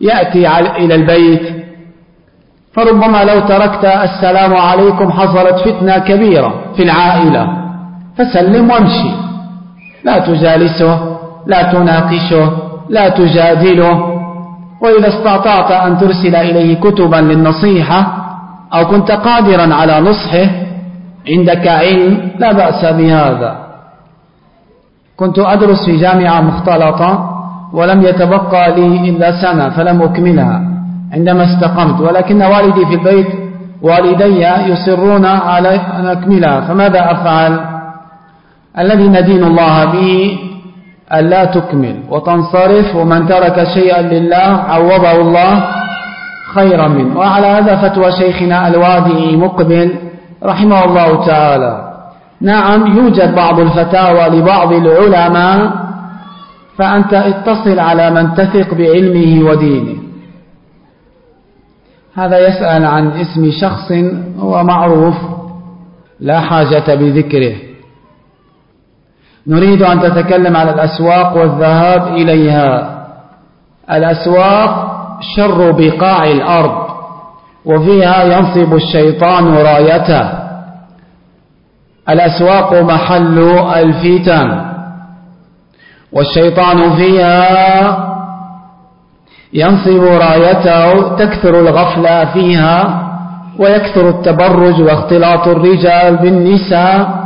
يأتي إلى البيت فربما لو تركت السلام عليكم حصلت فتنة كبيرة في العائلة. فسلم وامشي. لا تجالسه لا تناقشه لا تجادله. وإذا استطعت أن ترسل إليه كتبا للنصيحة أو كنت قادرا على نصحه عندك علم لا بأس بهذا. كنت أدرس في جامعة مختلطة ولم يتبقى لي إلا سنة فلم أكملها. عندما استقمت ولكن والدي في البيت والدي يصرون على أن أكملها فماذا أفعل؟ الذي ندين الله به ألا تكمل. وتنصرف ومن ترك شيئا لله عوضه الله خيرا منه. وعلى هذا فتوى شيخنا الوادي مقبل رحمه الله تعالى. نعم يوجد بعض الفتاوى لبعض العلماء فأنت اتصل على من تثق بعلمه ودينه. هذا يسأل عن اسم شخص هو معروف لا حاجة بذكره. نريد أن تتكلم على الأسواق والذهاب إليها. الأسواق شر بقاع الأرض وفيها ينصب الشيطان رايته. الأسواق محل الفتن والشيطان فيها ينصب رايته تكثر الغفلة فيها ويكثر التبرج واختلاط الرجال بالنساء.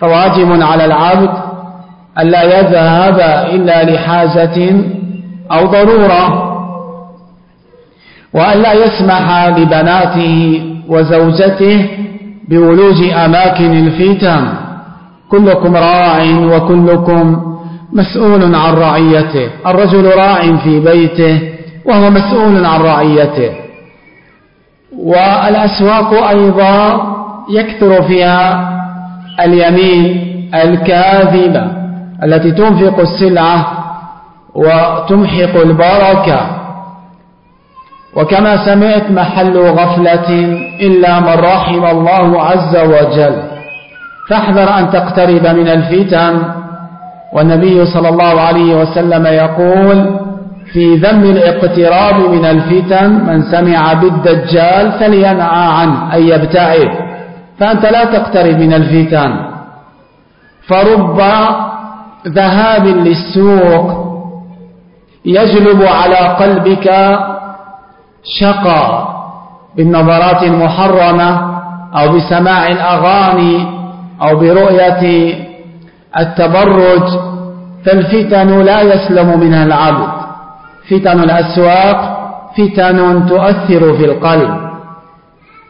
فواجب على العبد ألا يذهب إلا لحاجة أو ضرورة وألا يسمح لبناته وزوجته بولوج أماكن الفتن. كلكم راع وكلكم مسؤول عن رعيته. الرجل راع في بيته وهو مسؤول عن رعيته. والأسواق أيضا يكثر فيها اليمين الكاذبة التي تنفق السلعة وتمحق البركة. وكما سمعت محل غفلة إلا من رحم الله عز وجل. فاحذر أن تقترب من الفتن. والنبي صلى الله عليه وسلم يقول في ذم الاقتراب من الفتن من سمع بالدجال فلينعى عنه أي يبتعد فأنت لا تقترب من الفتن. فرب ذهاب للسوق يجلب على قلبك شقى بالنظرات المحرمة أو بسماع الأغاني أو برؤية التبرج. فالفتن لا يسلم منها العبد. فتن الأسواق فتن تؤثر في القلب.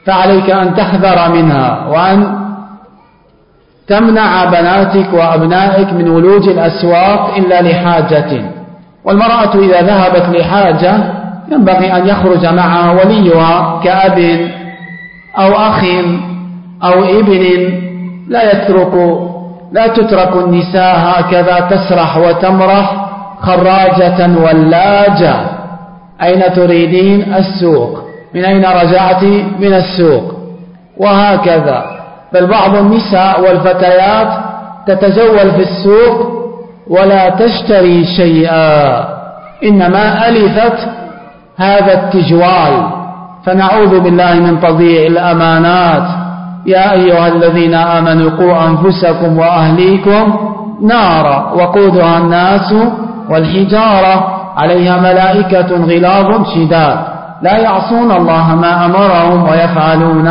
فعليك أن تحذر منها وأن تمنع بناتك وأبنائك من ولوج الأسواق إلا لحاجة. والمرأة إذا ذهبت لحاجة ينبغي أن يخرج معها وليها كأب أو أخ أو ابن لا يترك لا تترك النساء هكذا تسرح وتمرح. خراجة ولاجة. أين تريدين السوق؟ من أين رجعت من السوق؟ وهكذا. بل بعض النساء والفتيات تتجول في السوق ولا تشتري شيئا. إنما ألفت هذا التجوال. فنعوذ بالله من تضييع الأمانات. يا أيها الذين آمنوا قوا أنفسكم وأهليكم نارا. وقودها الناس والحجارة عليها ملائكة غلاظ شداد. لا يعصون الله ما أمرهم ويفعلون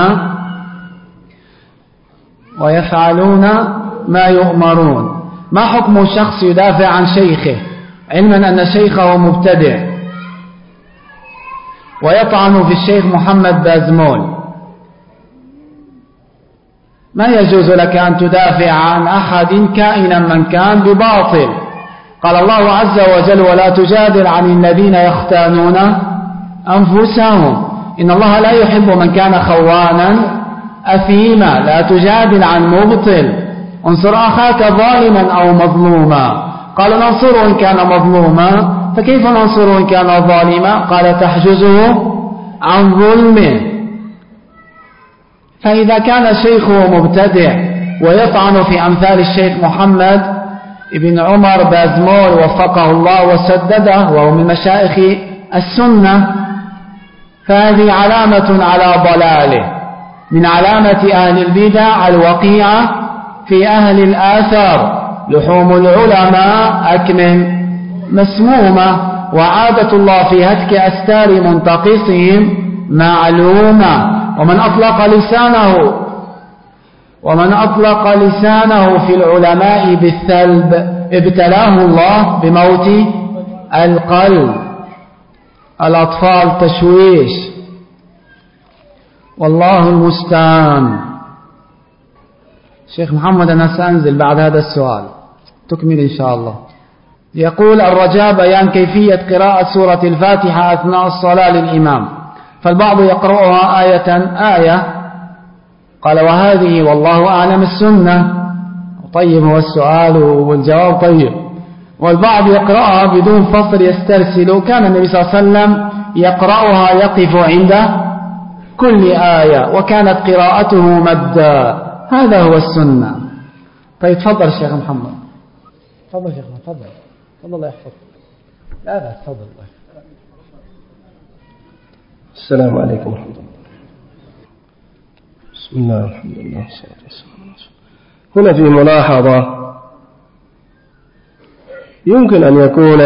ويفعلون ما يؤمرون. ما حكم شخص يدافع عن شيخه؟ علما أن شيخه مبتدع. ويطعن في الشيخ محمد بازمول. ما يجوز لك أن تدافع عن أحد كائنا من كان بباطل؟ قال الله عز وجل ولا تجادل عن الذين يختانون أنفسهم. إن الله لا يحب من كان خوانا أثيما. لا تجادل عن مبطل. انصر أخاك ظالما أو مظلوما. قال ننصره إن كان مظلوما. فكيف ننصره إن كان ظالما؟ قال تحجزه عن ظلمه. فإذا كان شيخه مبتدع ويطعن في أمثال الشيخ محمد ابن عمر بازمول وفقه الله وسدده وهو من مشايخ السنة. فهذه علامة على ضلاله. من علامة أهل البدع الوقيعة في أهل الآثار. لحوم العلماء أكمن مسمومة. وعادة الله في هتك أستار منتقصهم معلومة. ومن أطلق لسانه ومن أطلق لسانه في العلماء بالثلب ابتلاه الله بموت القلب. الأطفال تشويش. والله المستعان. شيخ محمد أنا سأنزل بعد هذا السؤال. تكمل إن شاء الله. يقول الرجاء بيان كيفية قراءة سورة الفاتحة أثناء الصلاة للإمام. فالبعض يقرأها آية آية قال وهذه والله أعلم السنة. طيب هو السؤال والجواب طيب. والبعض يقرأها بدون فصل يسترسل. كان النبي صلى الله عليه وسلم يقرأها يقف عند كل آية وكانت قراءته مدا هذا هو السنة. طيب تفضل الشيخ محمد. تفضل شيخ محمد تفضل. تفضل الله يحفظك. لا لا تفضل. السلام عليكم ورحمة الله. بسم الله الحمد لله والصلاة والسلام هنا في ملاحظة يمكن أن يكون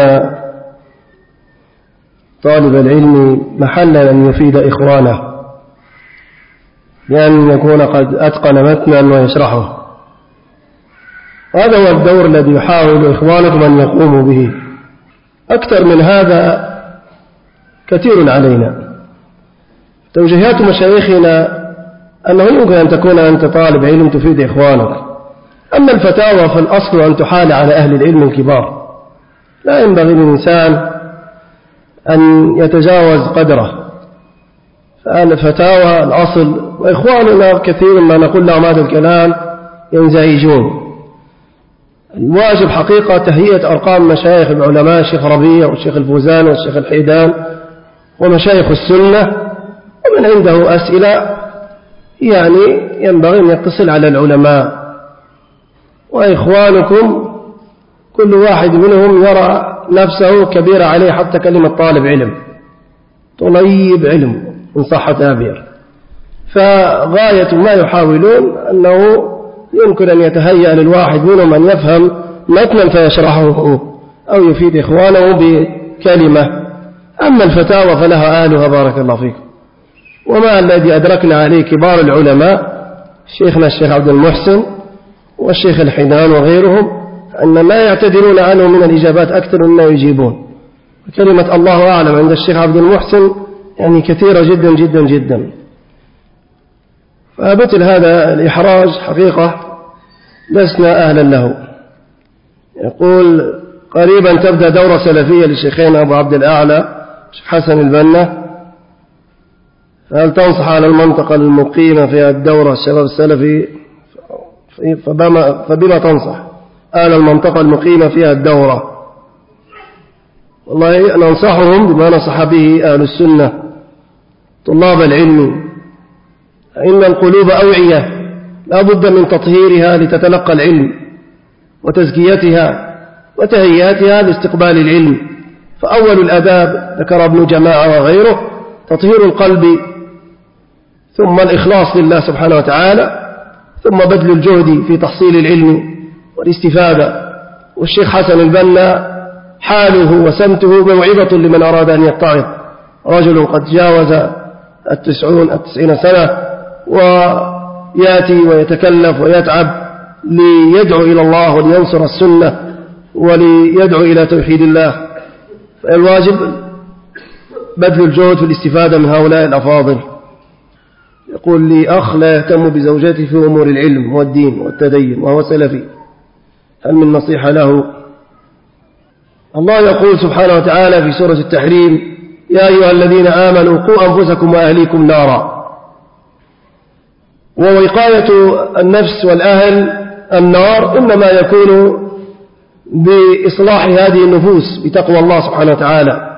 طالب العلم محلا أن يفيد إخوانه بأن يكون قد أتقن متنا ويشرحه. هذا هو الدور الذي يحاول إخوانكم أن يقوموا به. أكثر من هذا كثير علينا. توجيهات مشايخنا أنه يمكن أن تكون أنت طالب علم تفيد إخوانك. أما الفتاوى فالأصل أن تحال على أهل العلم الكبار. لا ينبغي للإنسان أن يتجاوز قدره. فالفتاوى الأصل وإخواننا كثير ما نقول لهم هذا الكلام ينزعجون. الواجب حقيقة تهيئة أرقام مشايخ العلماء الشيخ ربيع والشيخ الفوزان والشيخ الحيدان ومشايخ السنة. ومن عنده أسئلة يعني ينبغي أن يتصل على العلماء. وإخوانكم كل واحد منهم يرى نفسه كبيرة عليه حتى كلمة طالب علم. طليب علم إن صح تعبير فغاية ما يحاولون أنه يمكن أن يتهيأ للواحد منهم أن يفهم متنا فيشرحه أو يفيد إخوانه بكلمة. أما الفتاوى فلها أهلها بارك الله فيكم. وما الذي أدركنا عليه كبار العلماء شيخنا الشيخ عبد المحسن والشيخ الحيدان وغيرهم أن ما يعتذرون عنه من الإجابات أكثر مما يجيبون. كلمة الله أعلم عند الشيخ عبد المحسن يعني كثيرة جدا جدا جدا. فمثل هذا الإحراج حقيقة لسنا أهلا له. يقول قريبا تبدأ دورة سلفية للشيخين أبو عبد الأعلى حسن البنا فهل تنصح على المنطقة المقيمة في الدورة الشباب السلفي؟ فبما, فبما تنصح؟ أهل المنطقة المقيمة فيها الدورة. والله ننصحهم بما نصح به أهل السنة طلاب العلم. إن القلوب أوعية لا بد من تطهيرها لتتلقى العلم وتزكيتها وتهيئتها لاستقبال العلم. فأول الأداب ذكر ابن جماعة وغيره تطهير القلب ثم الإخلاص لله سبحانه وتعالى ثم بذل الجهد في تحصيل العلم والاستفادة. والشيخ حسن البنا حاله وسمته موعظة لمن أراد أن يتعظ. رجل قد جاوز التسعون التسعين سنة ويأتي ويتكلف ويتعب ليدعو إلى الله ولينصر السنة وليدعو إلى توحيد الله. فالواجب بذل الجهد في الاستفادة من هؤلاء الأفاضل. يقول لي أخ لا يهتم بزوجته في أمور العلم والدين والتدين وهو سلفي. هل من نصيحة له؟ الله يقول سبحانه وتعالى في سورة التحريم يا أيها الذين آمنوا قوا أنفسكم وأهليكم نارا. ووقاية النفس والأهل النار إنما يكون بإصلاح هذه النفوس بتقوى الله سبحانه وتعالى.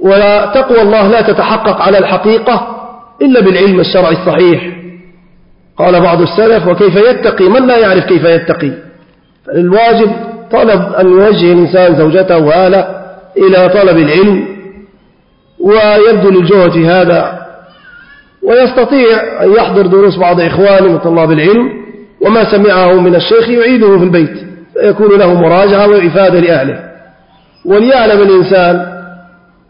وتقوى الله لا تتحقق على الحقيقة إلا بالعلم الشرعي الصحيح. قال بعض السلف وكيف يتقي؟ من لا يعرف كيف يتقي؟ الواجب طلب أن يوجه الإنسان زوجته وآله إلى طلب العلم ويبذل الجهد في هذا ويستطيع أن يحضر دروس بعض إخوانه من طلاب العلم وما سمعه من الشيخ يعيده في البيت فيكون له مراجعة وإفادة لأهله. وليعلم الإنسان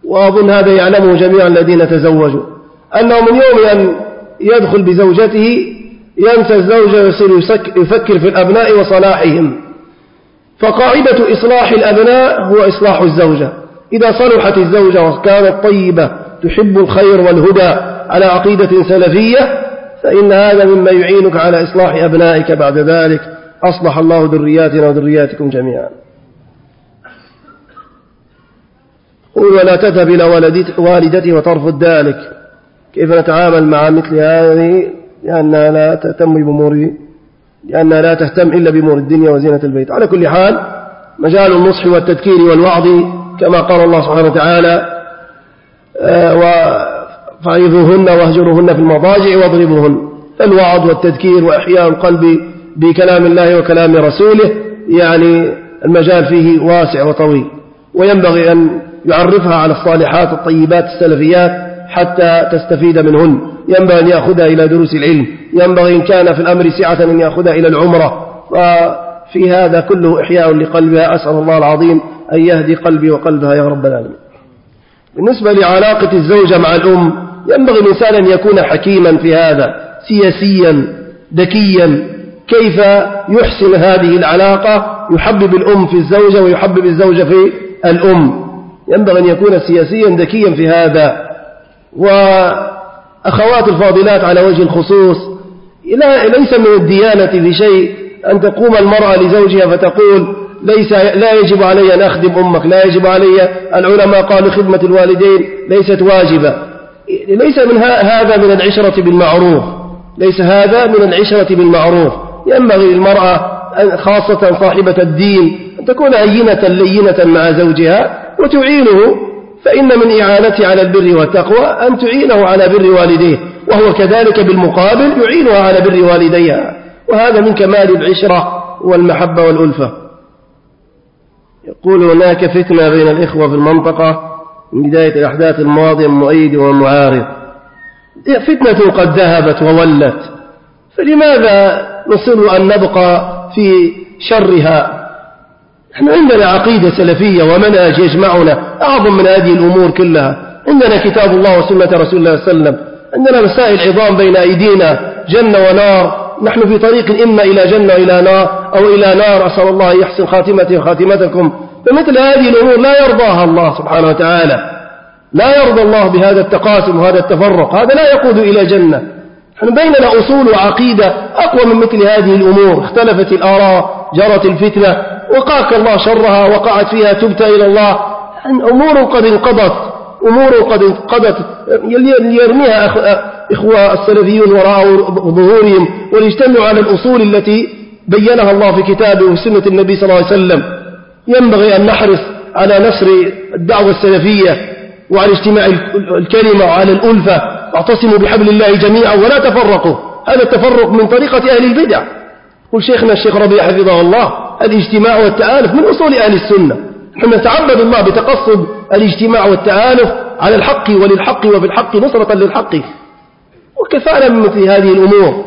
وأظن هذا يعلمه جميعا الذين تزوجوا. أنه من يوم أن يدخل بزوجته ينسى الزوجة ويصير يفكر في الأبناء وصلاحهم. فقاعدة إصلاح الأبناء هو إصلاح الزوجة إذا صلحت الزوجة وكانت طيبة تحب الخير والهدى على عقيدة سلفية فإن هذا مما يعينك على إصلاح أبنائك بعد ذلك. أصلح الله ذرياتنا وذرياتكم جميعا. قل ولا تذهب إلى والدتي وترفض ذلك كيف نتعامل مع مثل هذه؟ لأنها لا تهتم بأمور لأنها لا تهتم إلا بأمور الدنيا وزينة البيت. على كل حال مجال النصح والتذكير والوعظ كما قال الله سبحانه وتعالى آه، فعظوهن واهجروهن في المضاجع واضربوهن. الوعظ والتذكير وإحياء القلب بكلام الله وكلام رسوله يعني المجال فيه واسع وطويل. وينبغي أن يعرفها على الصالحات الطيبات السلفيات حتى تستفيد منهن. ينبغي أن يأخذها إلى دروس العلم. ينبغي إن كان في الأمر سعة أن يأخذها إلى العمرة. وفي هذا كله إحياء لقلبها. أسأل الله العظيم أن يهدي قلبي وقلبها يا رب العالمين. بالنسبة لعلاقة الزوجة مع الأم ينبغي الإنسان أن يكون حكيما في هذا سياسيا ذكيا. كيف يحسن هذه العلاقة؟ يحبب الأم في الزوجة ويحبب الزوجة في الأم. ينبغي أن يكون سياسيا ذكيا في هذا. وأخوات الفاضلات على وجه الخصوص ليس من الديانة في شيء أن تقوم المرأة لزوجها فتقول ليس لا يجب علي أن أخدم أمك لا يجب علي العلماء قالوا خدمة الوالدين ليست واجبة. ليس من هذا من العشرة بالمعروف ليس هذا من العشرة بالمعروف. ينبغي للمرأة خاصة صاحبة الدين أن تكون هينة لينة مع زوجها وتعينه فإن من إعانته على البر والتقوى أن تعينه على بر والديه وهو كذلك بالمقابل يعينها على بر والديها. وهذا من كمال العشرة والمحبة والألفة. يقول هناك فتنة بين الإخوة في المنطقة من بداية الأحداث الماضية المؤيد والمعارض فتنة قد ذهبت وولت. فلماذا نصر أن نبقى في شرها نحن عندنا عقيدة سلفية ومنهج يجمعنا أعظم من هذه الأمور كلها. عندنا كتاب الله وسنة رسول الله صلى الله عليه وسلم. عندنا مسائل عظام بين أيدينا جنة ونار. نحن في طريق إما إلى جنة إلى نار أو إلى نار أسأل الله يحسن خاتمتي وخاتمتكم. فمثل هذه الأمور لا يرضاها الله سبحانه وتعالى. لا يرضى الله بهذا التقاسم وهذا التفرق. هذا لا يقود إلى جنة. نحن بيننا أصول وعقيدة أقوى من مثل هذه الأمور. اختلفت الآراء. جرت الفتنة وقاك الله شرها وقعت فيها تبت إلى الله. أمور قد انقضت أمور قد انقضت. يرميها إخوة السلفيون وراء ظهورهم وليجتمعوا على الأصول التي بينها الله في كتابه وسنة النبي صلى الله عليه وسلم. ينبغي أن نحرص على نشر الدعوة السلفية وعلى اجتماع الكلمة وعلى الألفة. واعتصموا بحبل الله جميعا ولا تفرقوا. هذا التفرق من طريقة أهل البدع. قل شيخنا الشيخ ربيع حفظه الله الاجتماع والتآلف من أصول أهل السنة. نحن نتعبد الله بتقصد الاجتماع والتآلف على الحق وللحق وبالحق نصرة للحق. وكفانا من مثل هذه الأمور.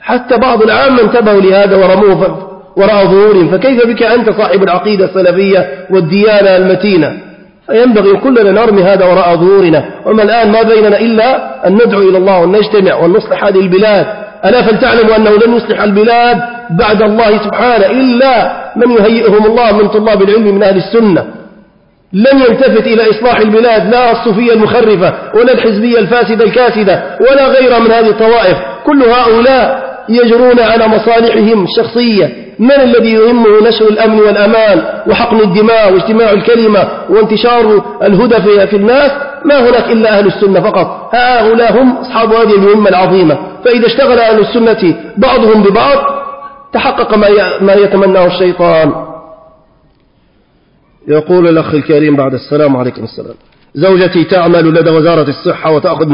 حتى بعض العامة انتبهوا لهذا ورموه وراء ظهورهم. فكيف بك أنت صاحب العقيدة السلفية والديانة المتينة؟ فينبغي كلنا نرمي هذا وراء ظهورنا. وما الآن ما بيننا إلا أن ندعو إلى الله وأن نجتمع وأن نصلح هذه البلاد. ألا فلتعلموا أنه لن يصلح البلاد بعد الله سبحانه إلا من يهيئهم الله من طلاب العلم من أهل السنة. لن يلتفت إلى إصلاح البلاد لا الصوفية المخرفة ولا الحزبية الفاسدة الكاسدة ولا غيرها من هذه الطوائف. كل هؤلاء يجرون على مصالحهم الشخصية من الذي يهمه نشر الأمن والأمان وحقن الدماء واجتماع الكلمة وانتشار الهدى في الناس؟ ما هناك إلا أهل السنة فقط. هؤلاء هم أصحاب هذه المهمة العظيمة. فإذا اشتغل أهل السنة بعضهم ببعض تحقق ما يتمناه الشيطان. يقول الأخ الكريم بعد السلام عليكم السلام. زوجتي تعمل لدى وزارة الصحة وتأخذ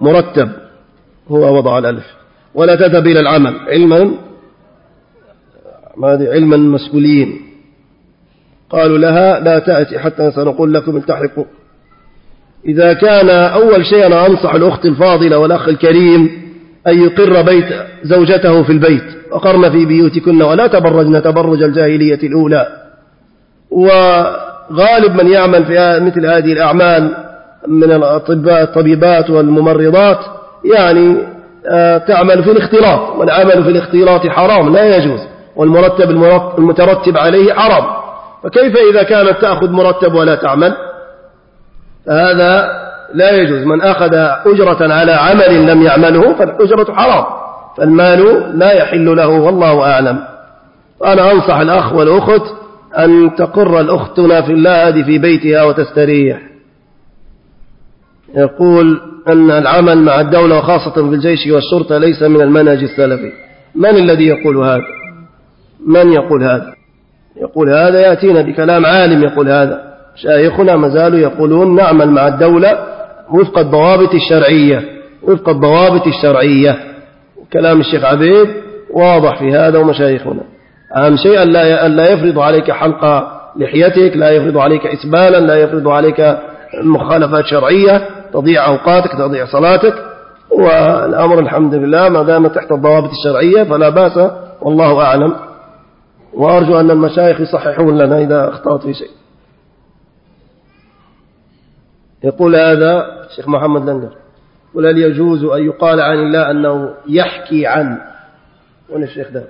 مرتب. هو وضع الألف. ولا تذهب إلى العمل. علما هذه علما مسؤولين. قالوا لها لا تأتي حتى سنقول لكم التحقوا إذا كان أول شيء أنا أنصح الأخت الفاضلة والأخ الكريم أن يقر بيت زوجته في البيت. وقرن في بيوتكن ولا تبرجن تبرج الجاهلية الأولى. وغالب من يعمل في مثل هذه الأعمال من الأطباء الطبيبات والممرضات يعني آه، تعمل في الاختلاط. والعمل في الاختلاط حرام لا يجوز. والمرتب المترتب عليه حرام فكيف إذا كانت تأخذ مرتب ولا تعمل؟ هذا لا يجوز. من أخذ أجرة على عمل لم يعمله فالأجرة حرام. فالمال لا يحل له والله أعلم. وأنا أنصح الأخ والأخت أن تقر الأختنا في الله هذه في بيتها وتستريح. يقول أن العمل مع الدولة وخاصة في الجيش والشرطة ليس من المنهج السلفي. من الذي يقول هذا؟ من يقول هذا؟ يقول هذا يأتينا بكلام عالم يقول هذا. شايخنا ما زالوا يقولون نعمل مع الدولة وفق الضوابط الشرعية وفق الضوابط الشرعية. كلام الشيخ عبيد واضح في هذا ومشايخنا. أهم شيء أن لا يفرض عليك حلق لحيتك لا يفرض عليك إسبالا لا يفرض عليك مخالفات شرعية تضيع أوقاتك تضيع صلاتك. والأمر الحمد لله ما دام تحت الضوابط الشرعية فلا بأس والله أعلم. وأرجو أن المشايخ يصححون لنا إذا أخطأت في شيء. يقول هذا الشيخ محمد لندر قل هل يجوز أن يقال عن الله أنه يحكي عن؟ وين الشيخ ده؟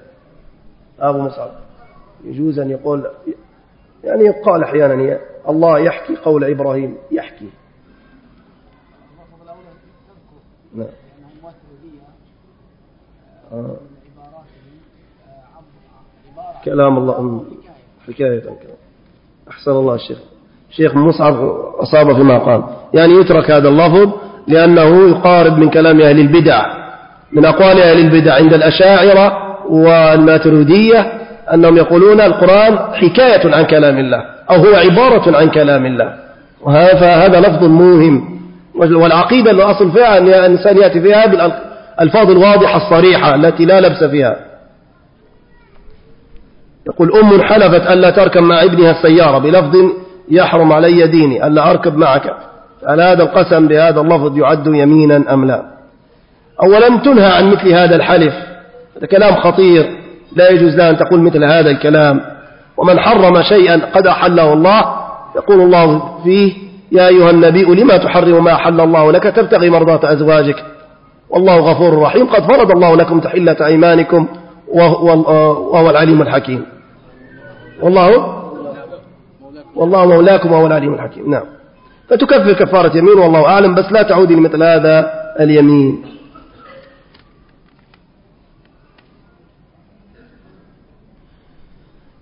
أبو مصعب. يجوز أن يقول يعني يقال أحيانا الله يحكي قول إبراهيم يحكي. نعم. آه. كلام الله حكاية أحسن الله الشيخ. شيخ مصعب أصاب فيما قال. يعني يترك هذا اللفظ لأنه يقارب من كلام أهل البدع من أقوال أهل البدع عند الأشاعرة والماترودية أنهم يقولون القرآن حكاية عن كلام الله أو هو عبارة عن كلام الله. فهذا لفظ موهم. والعقيدة اللي أصل فيها أن الإنسان يأتي فيها بالألفاظ الواضحة الصريحة التي لا لبس فيها. يقول أم حلفت ألا تركب مع ابنها السيارة بلفظ يحرم علي ديني ألا أركب معك. هل هذا القسم بهذا اللفظ يعد يمينا أم لا؟ أولا تنهى عن مثل هذا الحلف. هذا كلام خطير. لا يجوز لها أن تقول مثل هذا الكلام. ومن حرم شيئا قد أحله الله. يقول الله فيه يا أيها النبي لما تحرم ما أحل الله لك تبتغي مرضاة أزواجك. والله غفور رحيم. قد فرض الله لكم تحلة أيمانكم وهو العليم الحكيم. والله والله مولاكم وهو العليم الحكيم. نعم. فتكفر كفارة يمين والله أعلم بس لا تعودي لمثل هذا اليمين.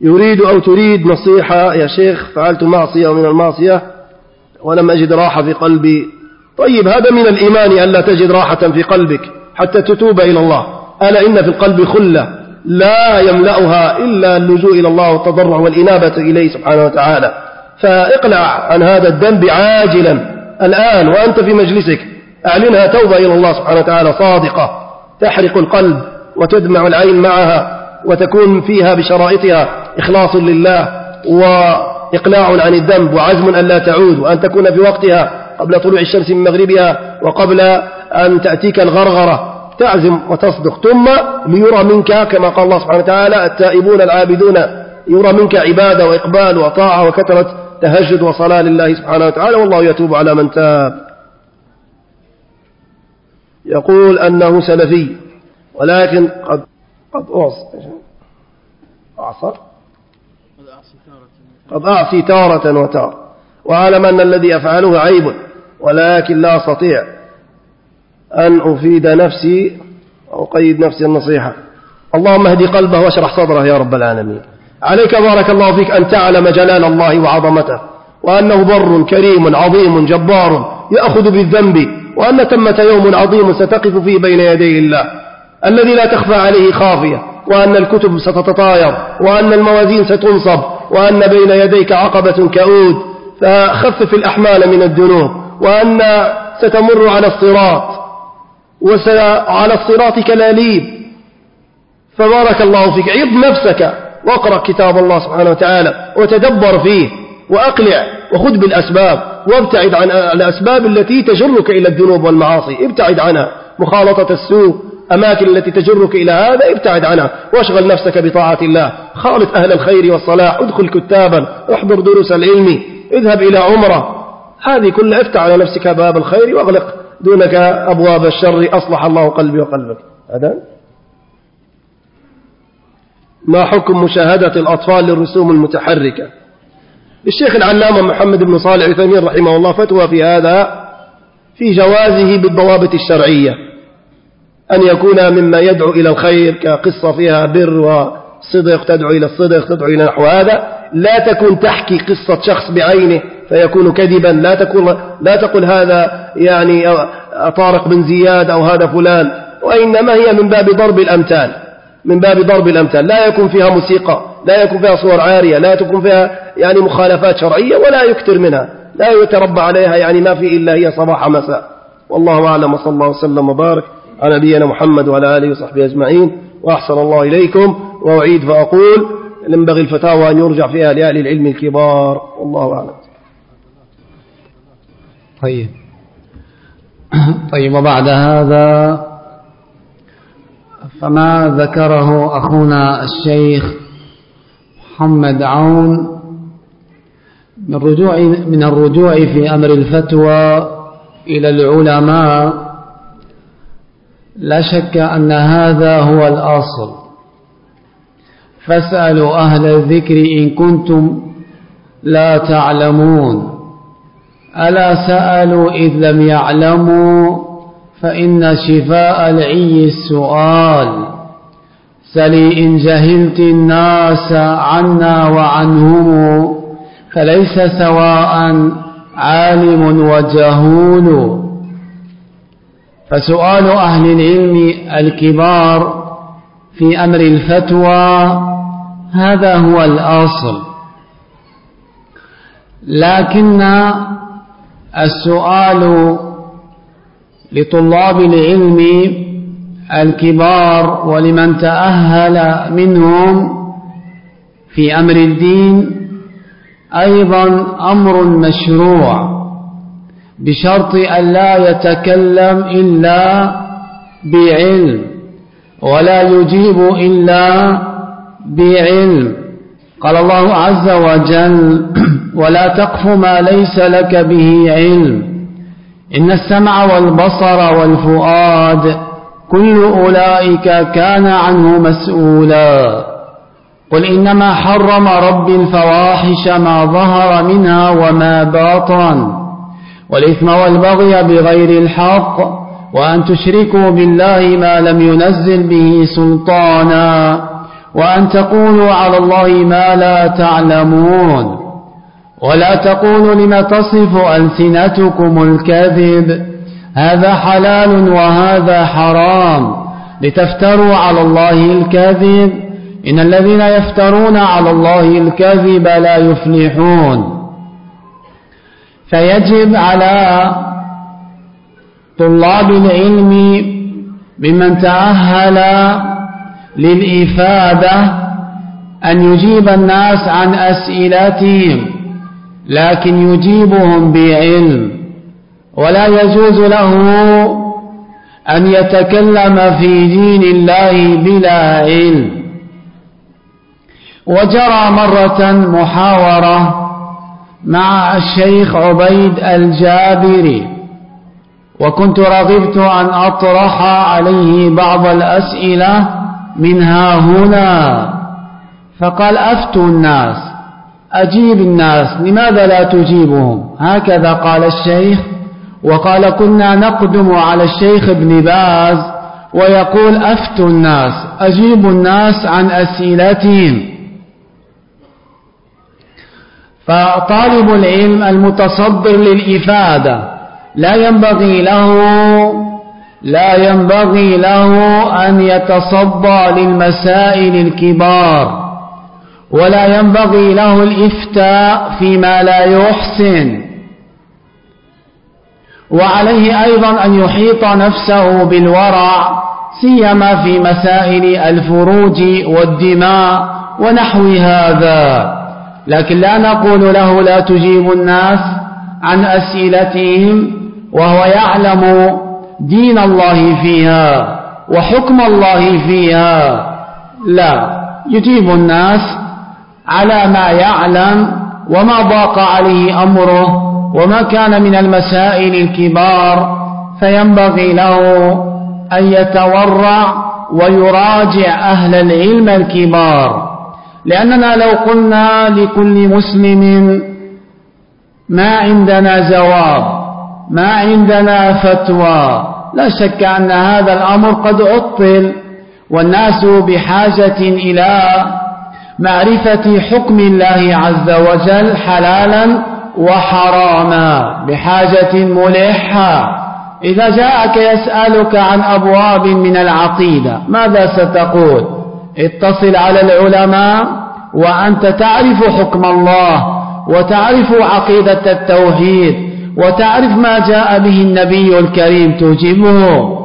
يريد أو تريد نصيحة يا شيخ فعلت معصية ومن المعصية ولم أجد راحة في قلبي. طيب هذا من الإيمان ألا تجد راحة في قلبك حتى تتوب إلى الله. ألا إن في القلب خلة. لا يملأها إلا اللجوء إلى الله والتضرع والإنابة إليه سبحانه وتعالى. فاقلع عن هذا الذنب عاجلا. الآن وأنت في مجلسك أعلنها توبة إلى الله سبحانه وتعالى صادقة. تحرق القلب وتدمع العين معها وتكون فيها بشرائطها إخلاص لله وإقلاع عن الذنب وعزم أن لا تعود وأن تكون في وقتها قبل طلوع الشمس من مغربها وقبل أن تأتيك الغرغرة. تعزم وتصدق ثم ليرى منك كما قال الله سبحانه وتعالى التائبون العابدون يرى منك عبادة وإقبال وطاعة وكثرة تهجد وصلاة لله سبحانه وتعالى والله يتوب على من تاب. يقول أنه سلفي ولكن قد قد أعصر قد أعصي تارة وتارة وأعلم أن الذي أفعله عيب ولكن لا أستطيع أن أفيد نفسي أو قيد نفسي النصيحة. اللهم اهدي قلبه واشرح صدره يا رب العالمين. عليك بارك الله فيك أن تعلم جلال الله وعظمته وأنه بر كريم عظيم جبار يأخذ بالذنب وأن ثمة يوم عظيم ستقف فيه بين يدي الله. الذي لا تخفى عليه خافية وأن الكتب ستتطاير وأن الموازين ستنصب وأن بين يديك عقبة كؤود. فخفف الأحمال من الذنوب وأن ستمر على الصراط. وعلى الصراط كلاليب. فبارك الله فيك. عظ نفسك واقرأ كتاب الله سبحانه وتعالى وتدبر فيه وأقلع وخذ بالأسباب وابتعد عن الأسباب التي تجرك إلى الذنوب والمعاصي. ابتعد عنها. مخالطة السوء أماكن التي تجرك إلى هذا ابتعد عنها. واشغل نفسك بطاعة الله. خالط أهل الخير والصلاح. ادخل كتابا. احضر دروس العلم. اذهب إلى عمرة. هذه كلها افتح على نفسك باب الخير وأغلق. دونك أبواب الشر أصلح الله قلبي وقلبك. هذا ما حكم مشاهدة الأطفال للرسوم المتحركة؟ الشيخ العلامة محمد بن صالح عثيمين رحمه الله فتوى في هذا في جوازه بالضوابط الشرعية أن يكون مما يدعو إلى الخير كقصة فيها بر وصدق تدعو إلى الصدق تدعو إلى نحو هذا لا تكون تحكي قصة شخص بعينه فيكون كذبا. لا تقول لا تقل هذا يعني طارق بن زياد أو هذا فلان وإنما هي من باب ضرب الأمثال من باب ضرب الأمثال. لا يكون فيها موسيقى لا يكون فيها صور عارية لا تكون فيها يعني مخالفات شرعية ولا يكثر منها. لا يتربى عليها يعني ما في إلا هي صباح مساء. والله أعلم وصلى الله وسلم وبارك على نبينا محمد وعلى آله وصحبه أجمعين. وأحسن الله إليكم. وأعيد فأقول ينبغي الفتاوى أن يرجع فيها لأهل العلم الكبار. والله أعلم. طيب. (clears throat) طيب وبعد هذا فما ذكره أخونا الشيخ محمد عون من الرجوع من الرجوع في أمر الفتوى إلى العلماء. لا شك أن هذا هو الأصل. فاسألوا أهل الذكر إن كنتم لا تعلمون. ألا سألوا إذ لم يعلموا فإن شفاء العي السؤال. سلي إن جهلت الناس عنا وعنهم فليس سواء عالم وجهول. فسؤال أهل العلم الكبار في أمر الفتوى هذا هو الأصل. لكن السؤال لطلاب العلم الكبار ولمن تأهل منهم في أمر الدين أيضا أمر مشروع بشرط أن لا يتكلم إلا بعلم ولا يجيب إلا بعلم. قال الله عز وجل ولا تقف ما ليس لك به علم. إن السمع والبصر والفؤاد كل أولئك كان عنه مسؤولا. قل إنما حرم رب الفواحش ما ظهر منها وما باطن. والإثم والبغي بغير الحق وأن تشركوا بالله ما لم ينزل به سلطانا. وأن تقولوا على الله ما لا تعلمون. ولا تقولوا لما تصف ألسنتكم الكذب. هذا حلال وهذا حرام. لتفتروا على الله الكذب. إن الذين يفترون على الله الكذب لا يفلحون. فيجب على طلاب العلم ممن تأهل للإفادة أن يجيب الناس عن أسئلتهم. لكن يجيبهم بعلم ولا يجوز له أن يتكلم في دين الله بلا علم. وجرى مرة محاورة مع الشيخ عبيد الجابري وكنت رغبت أن أطرح عليه بعض الأسئلة منها هنا فقال أفتوا الناس. أجيب الناس لماذا لا تجيبهم؟ هكذا قال الشيخ وقال كنا نقدم على الشيخ ابن باز ويقول أفتوا الناس أجيبوا الناس عن أسئلتهم. فطالب العلم المتصدر للإفادة لا ينبغي له لا ينبغي له أن يتصدى للمسائل الكبار. ولا ينبغي له الإفتاء فيما لا يحسن. وعليه أيضا أن يحيط نفسه بالورع سيما في مسائل الفروج والدماء ونحو هذا. لكن لا نقول له لا تجيب الناس عن أسئلتهم وهو يعلم دين الله فيها وحكم الله فيها. لا يجيب الناس على ما يعلم وما ضاق عليه أمره وما كان من المسائل الكبار فينبغي له أن يتورع ويراجع أهل العلم الكبار. لأننا لو قلنا لكل مسلم ما عندنا جواب ما عندنا فتوى لا شك أن هذا الأمر قد عطل والناس بحاجة إلى معرفة حكم الله عز وجل حلالا وحراما بحاجة ملحة. إذا جاءك يسألك عن أبواب من العقيدة ماذا ستقول؟ اتصل على العلماء وأنت تعرف حكم الله وتعرف عقيدة التوحيد وتعرف ما جاء به النبي الكريم تجيبه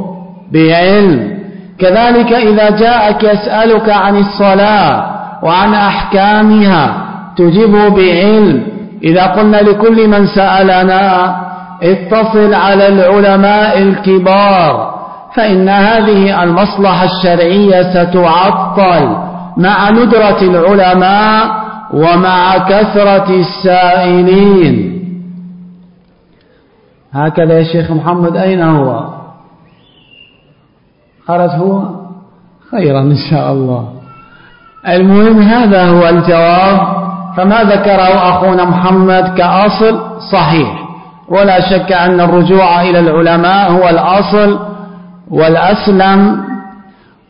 بعلم. كذلك إذا جاءك يسألك عن الصلاة وعن أحكامها تجيبه بعلم. إذا قلنا لكل من سألنا اتصل على العلماء الكبار فإن هذه المصلحة الشرعية ستعطل مع ندرة العلماء ومع كثرة السائلين. هكذا يا شيخ محمد أين هو؟ خرج هو؟ خيرا إن شاء الله. المهم هذا هو الجواب فما ذكره أخونا محمد كأصل صحيح. ولا شك أن الرجوع إلى العلماء هو الأصل والأسلم.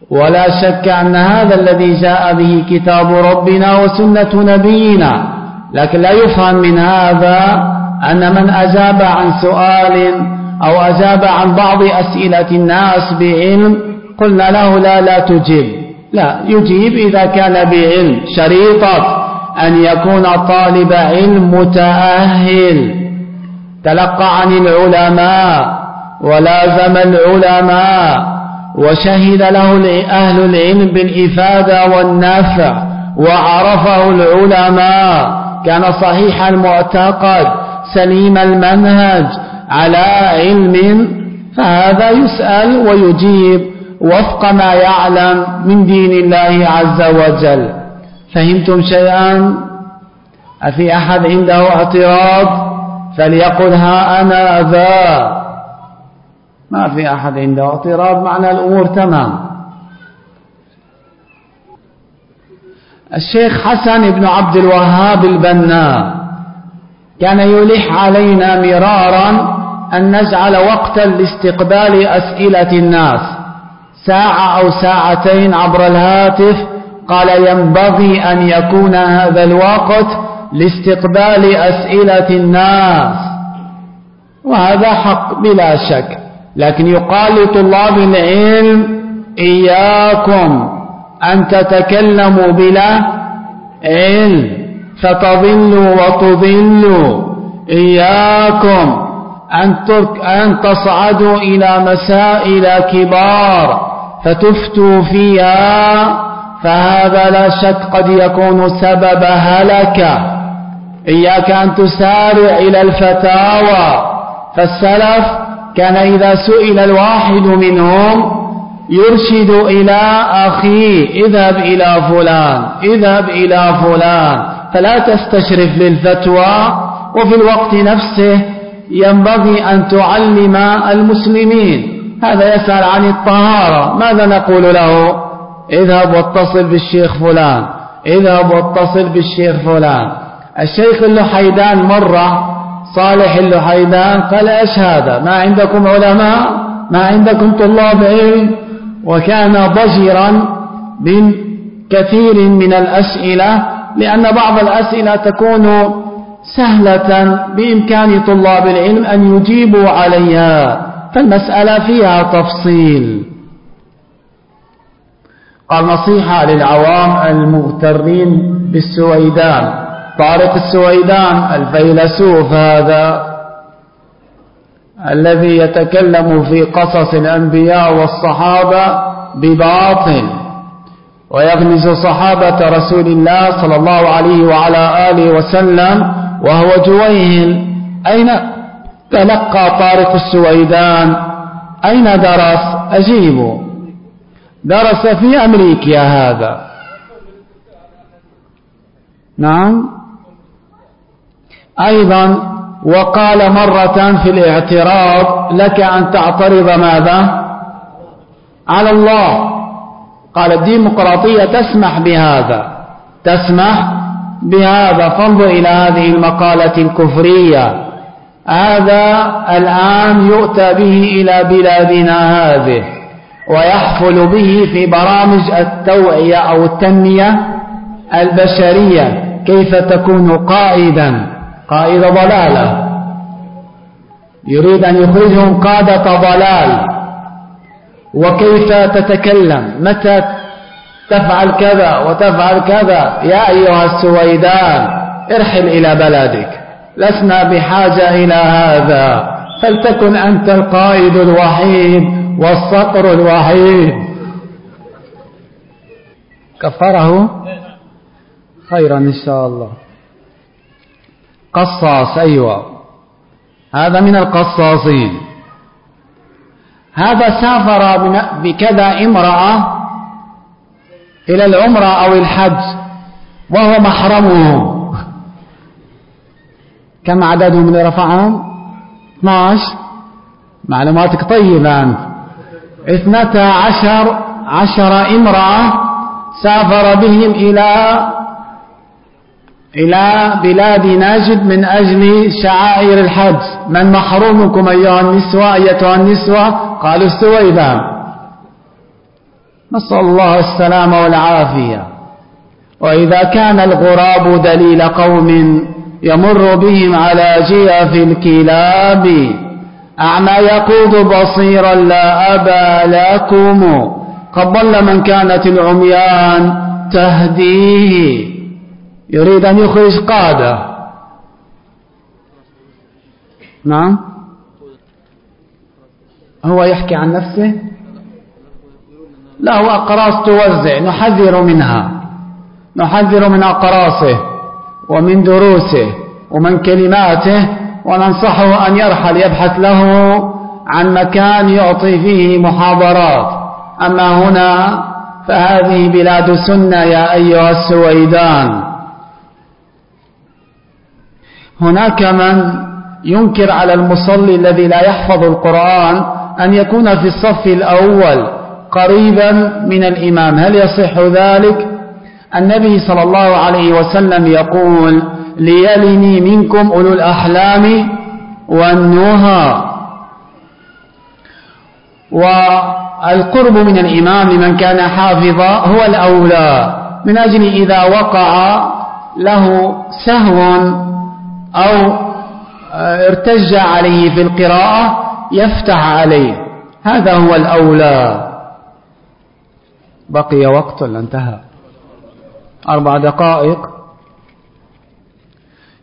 ولا شك أن هذا الذي جاء به كتاب ربنا وسنة نبينا. لكن لا يفهم من هذا أن من أجاب عن سؤال أو أجاب عن بعض أسئلة الناس بعلم قلنا له لا لا تجيب. لا يجيب إذا كان بعلم. شريطة أن يكون طالب علم متأهل. تلقى عن العلماء ولازم العلماء وشهد له أهل العلم بالإفادة والنفع وعرفه العلماء. كان صحيح المعتقد سليم المنهج على علم فهذا يسأل ويجيب. وفق ما يعلم من دين الله عز وجل. فهمتم شيئا؟ أفي أحد عنده اعتراض؟ فليقل ها أنا ذا. ما في أحد عنده اعتراض معنى الأمور تمام. الشيخ حسن بن عبد الوهاب البنا كان يلح علينا مرارا أن نجعل وقتا لاستقبال أسئلة الناس. ساعة أو ساعتين عبر الهاتف قال ينبغي أن يكون هذا الوقت لاستقبال أسئلة الناس. وهذا حق بلا شك. لكن يقال لطلاب العلم إياكم أن تتكلموا بلا علم. فتضلوا وتضلوا. إياكم أن تصعدوا إلى مسائل كبار. فتفتوا فيها فهذا لا شك قد يكون سبب هلكه إياك أن تسارع إلى الفتاوى. فالسلف كان إذا سئل الواحد منهم يرشد إلى أخيه اذهب إلى فلان اذهب إلى فلان. فلا تستشرف للفتوى وفي الوقت نفسه ينبغي أن تعلم المسلمين. هذا يسأل عن الطهارة. ماذا نقول له؟ اذهب واتصل بالشيخ فلان. اذهب واتصل بالشيخ فلان. الشيخ اللحيدان مرة صالح اللحيدان قال إيش هذا؟ ما عندكم علماء؟ ما عندكم طلاب علم؟ وكان ضجرا من كثير من الأسئلة لأن بعض الأسئلة تكون سهلة بإمكان طلاب العلم أن يجيبوا عليها. فالمسألة فيها تفصيل. قال نصيحة للعوام المغترين بالسويدان. طارق السويدان الفيلسوف هذا الذي يتكلم في قصص الأنبياء والصحابة بباطل ويغمز صحابة رسول الله صلى الله عليه وعلى آله وسلم وهو جويهل أين تلقى طارق السويدان. أين درس؟ أجيبوا درس في أمريكا هذا. نعم. أيضا وقال مرة في الاعتراض لك أن تعترض ماذا؟ على الله. قال الديمقراطية تسمح بهذا. تسمح بهذا. فانظر إلى هذه المقالة الكفرية. هذا الآن يؤتى به إلى بلادنا هذه ويحفل به في برامج التوعية أو التنمية البشرية كيف تكون قائدا قائد ضلالة. يريد أن يخرجهم قادة ضلال. وكيف تتكلم؟ متى تفعل كذا وتفعل كذا؟ يا أيها السويدان ارحل إلى بلدك. لسنا بحاجة إلى هذا. فلتكن أنت القائد الوحيد والصقر الوحيد. كفره خيرا إن شاء الله. قصاص أيوة. هذا من القصاصين. هذا سافر بكذا امرأة إلى العمرة أو الحج وهو محرمه كم عددهم اللي رفعهم؟ 12 معلوماتك طيبة أنت. اثنتا عشر عشر امرأة سافر بهم إلى إلى بلاد نجد من أجل شعائر الحج. من محرومكم أيها النسوة أيتها النسوة؟ قالوا السويدان نسأل الله السلام والعافية. وإذا كان الغراب دليل قوم يمر بهم على جيف الكلاب. أعمى يقود بصيرا لا أبا لكم. قد ضل من كانت العميان تهديه. يريد أن يخرج قادة. نعم. هو يحكي عن نفسه. لا هو أقراص توزع. نحذر منها. نحذر من أقراصه. ومن دروسه ومن كلماته وننصحه أن يرحل يبحث له عن مكان يعطي فيه محاضرات. أما هنا فهذه بلاد سنة يا أيها السويدان. هناك من ينكر على المصلي الذي لا يحفظ القرآن أن يكون في الصف الأول قريبا من الإمام. هل يصح ذلك؟ النبي صلى الله عليه وسلم يقول ليلني منكم أولو الأحلام والنهى. والقرب من الإمام لمن كان حافظا هو الأولى. من أجل إذا وقع له سهو أو ارتج عليه في القراءة يفتح عليه. هذا هو الأولى. بقي وقت انتهى؟ أربع دقائق.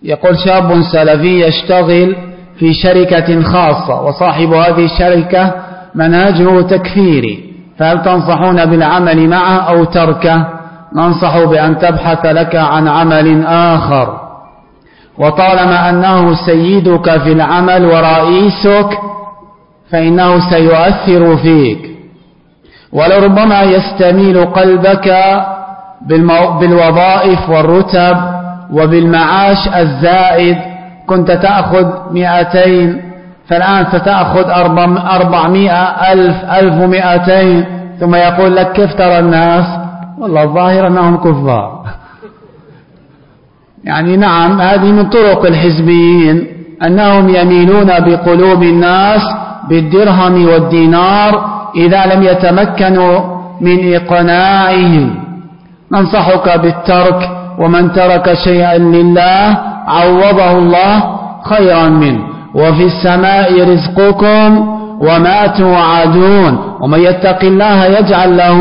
يقول شاب سلفي يشتغل في شركة خاصة وصاحب هذه الشركة منهجه تكفيري فهل تنصحون بالعمل معه أو تركه؟ ننصح بأن تبحث لك عن عمل آخر. وطالما أنه سيدك في العمل ورئيسك فإنه سيؤثر فيك. ولربما يستميل قلبك بالوظائف والرتب وبالمعاش الزائد كنت تأخذ مئتين فالآن ستأخذ أربعمائة ألف ألف ومئتين ثم يقول لك كيف ترى الناس؟ والله الظاهر أنهم كفار. يعني نعم هذه من طرق الحزبيين أنهم يميلون بقلوب الناس بالدرهم والدينار إذا لم يتمكنوا من إقناعهم ننصحك بالترك ومن ترك شيئا لله عوضه الله خيرا منه. وفي السماء رزقكم وما توعدون. ومن يتق الله يجعل له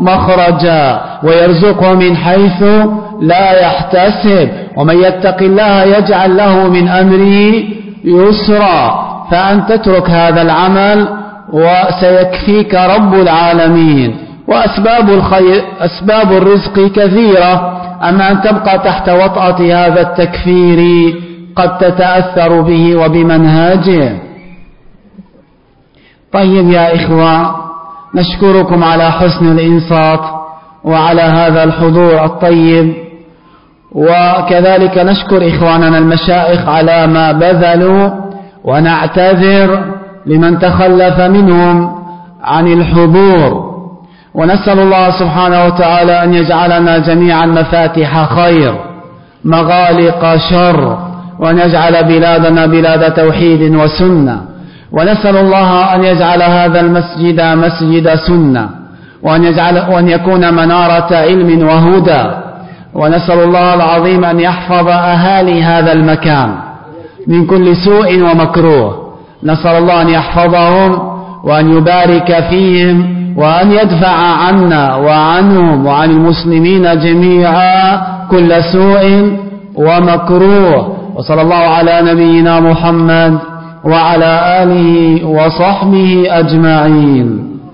مخرجا ويرزقه من حيث لا يحتسب. ومن يتق الله يجعل له من أمره يسرا. فأن تترك هذا العمل وسيكفيك رب العالمين. وأسباب الخير أسباب الرزق كثيرة أما أن تبقى تحت وطأة هذا التكفير قد تتأثر به وبمنهاجه؟ طيب يا إخوة نشكركم على حسن الإنصات وعلى هذا الحضور الطيب وكذلك نشكر إخواننا المشائخ على ما بذلوا ونعتذر لمن تخلف منهم عن الحضور. ونسأل الله سبحانه وتعالى أن يجعلنا جميعا مفاتيح خير مغالق شر وأن يجعل بلادنا بلاد توحيد وسنة. ونسأل الله أن يجعل هذا المسجد مسجد سنة وأن, يجعل وأن يكون منارة علم وهدى. ونسأل الله العظيم أن يحفظ أهالي هذا المكان من كل سوء ومكروه. نسأل الله أن يحفظهم وأن يبارك فيهم وأن يدفع عنا وعنهم وعن المسلمين جميعا كل سوء ومكروه. وصلى الله على نبينا محمد وعلى آله وصحبه أجمعين.